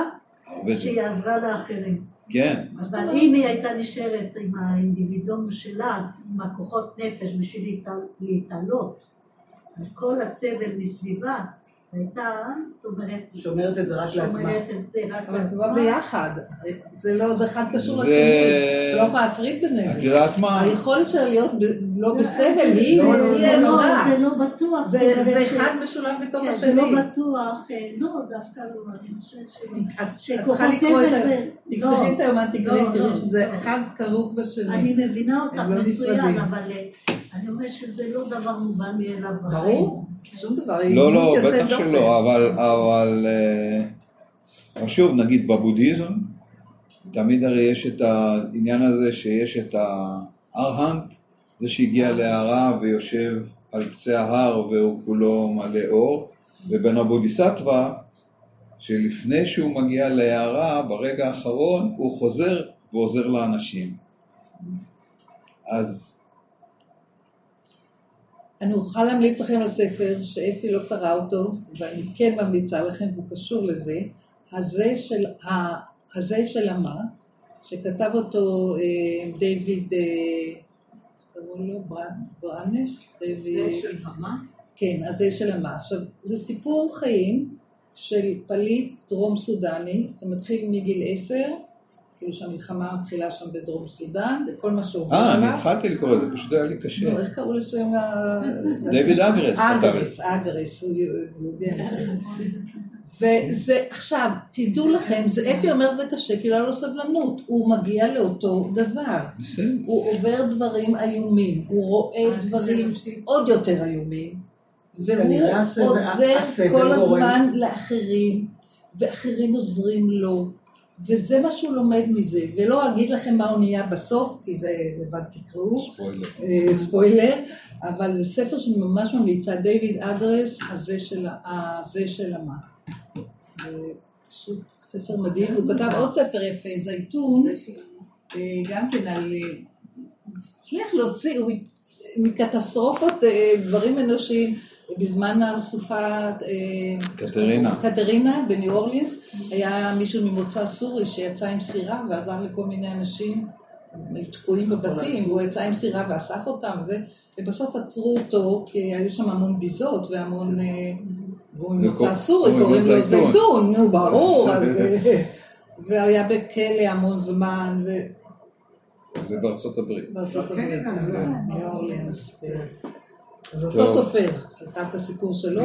שהיא עזרה לאחרים. כן, אבל אם היא הייתה נשארת עם האינדיבידום שלה, עם הכוחות נפש בשביל להתע- להתעלות על כל הסבל מסביבה, הייתה, אומרת, שומרת את זה רק לעצמה. שומרת את זה רק אבל זה בא לעצמה. ביחד. זה לא, זה אחד קשור זה- לשני. אתה לא יכול להפריד את ביניהם. יודעת מה? היכולת שלה להיות לא זה- בסבל, זה- היא זה- זה לא- עזרה. זה לא בטוח. זה זה אחד משולב בתוך כן, זה השני. לא בטוח, אה, לא, דווקא לא, אני חושבת ש... את- את צריכה לקרוא את ה... זה- תפתחי לא, את היומן, תקראי, לא, תראי לא, שזה לא. אחד כרוך בשני. אני מבינה אותך לא מצוין. אבל אה, אני אומרת שזה לא דבר מובן מאליו בחיים. ברור, שום דבר. לא, לא, בטח. שלא, אבל, אבל, אה, אבל שוב, נגיד בבודהיזם, תמיד הרי יש את העניין הזה שיש את הארהנט, זה שהגיע להערה ויושב על קצה ההר והוא כולו מלא אור, ובין הבודיסטווה, שלפני שהוא מגיע להערה, ברגע האחרון הוא חוזר ועוזר לאנשים. אז אני אוכל להמליץ לכם על ספר שאפי לא קרא אותו, ואני כן ממליצה לכם, והוא קשור לזה, הזה של, ה, הזה של המה, שכתב אותו אה, דיוויד, אה, קראו לו בר- ברנס? זה דיוויד... של המה? כן, הזה של המה. עכשיו, זה סיפור חיים של פליט דרום סודני, זה מתחיל מגיל עשר, כאילו שהמלחמה מתחילה שם בדרום סודאן, וכל מה שעובר אה, אני עליו. התחלתי לקרוא את זה, פשוט היה לי קשה. לא, איך קראו לשם ה... דיוויד אגרס כתב אגרס, אגרס, הוא יהודי. חושבת. וזה, עכשיו, תדעו לכם, זה אפי אומר שזה קשה, כי לא היה לו סבלנות, הוא מגיע לאותו דבר. בסדר. הוא עובר דברים איומים, הוא רואה אנטישמיות דברים. עוד יותר איומים, והוא עוזר כל. הזמן לאחרים, ואחרים עוזרים לו, וזה מה שהוא לומד מזה, ולא אגיד לכם מה הוא נהיה בסוף, כי זה לבד תקראו, ספוילר. אה, ספוילר, אבל זה ספר שאני ממש ממליצה, דיוויד אגרס, הזה של, הזה של המה. פשוט ספר מדהים, והוא כתב עוד ספר יפה, זייתון. אה, גם כן על... אה, הוא הצליח להוציא הוא- מקטסטרופות דברים אנושיים, בזמן הסופה אה, קטרינה. קטרינה בניו אורלינס, היה מישהו ממוצא סורי שיצא עם סירה ועזר לכל מיני אנשים תקועים בבתים, והוא יצא עם סירה ואסף אותם, וזה, ובסוף עצרו אותו, כי היו שם המון ביזות והמון... אה, והוא ממוצא סורי, קוראים לו זייתון. נו ברור, אז... אה, והיה בכלא המון זמן, זה בארצות הברית. ובארצות כן, הברית, כן, כן. ניו אורלינס. אז. אותו סופר, כתב את הסיפור שלו?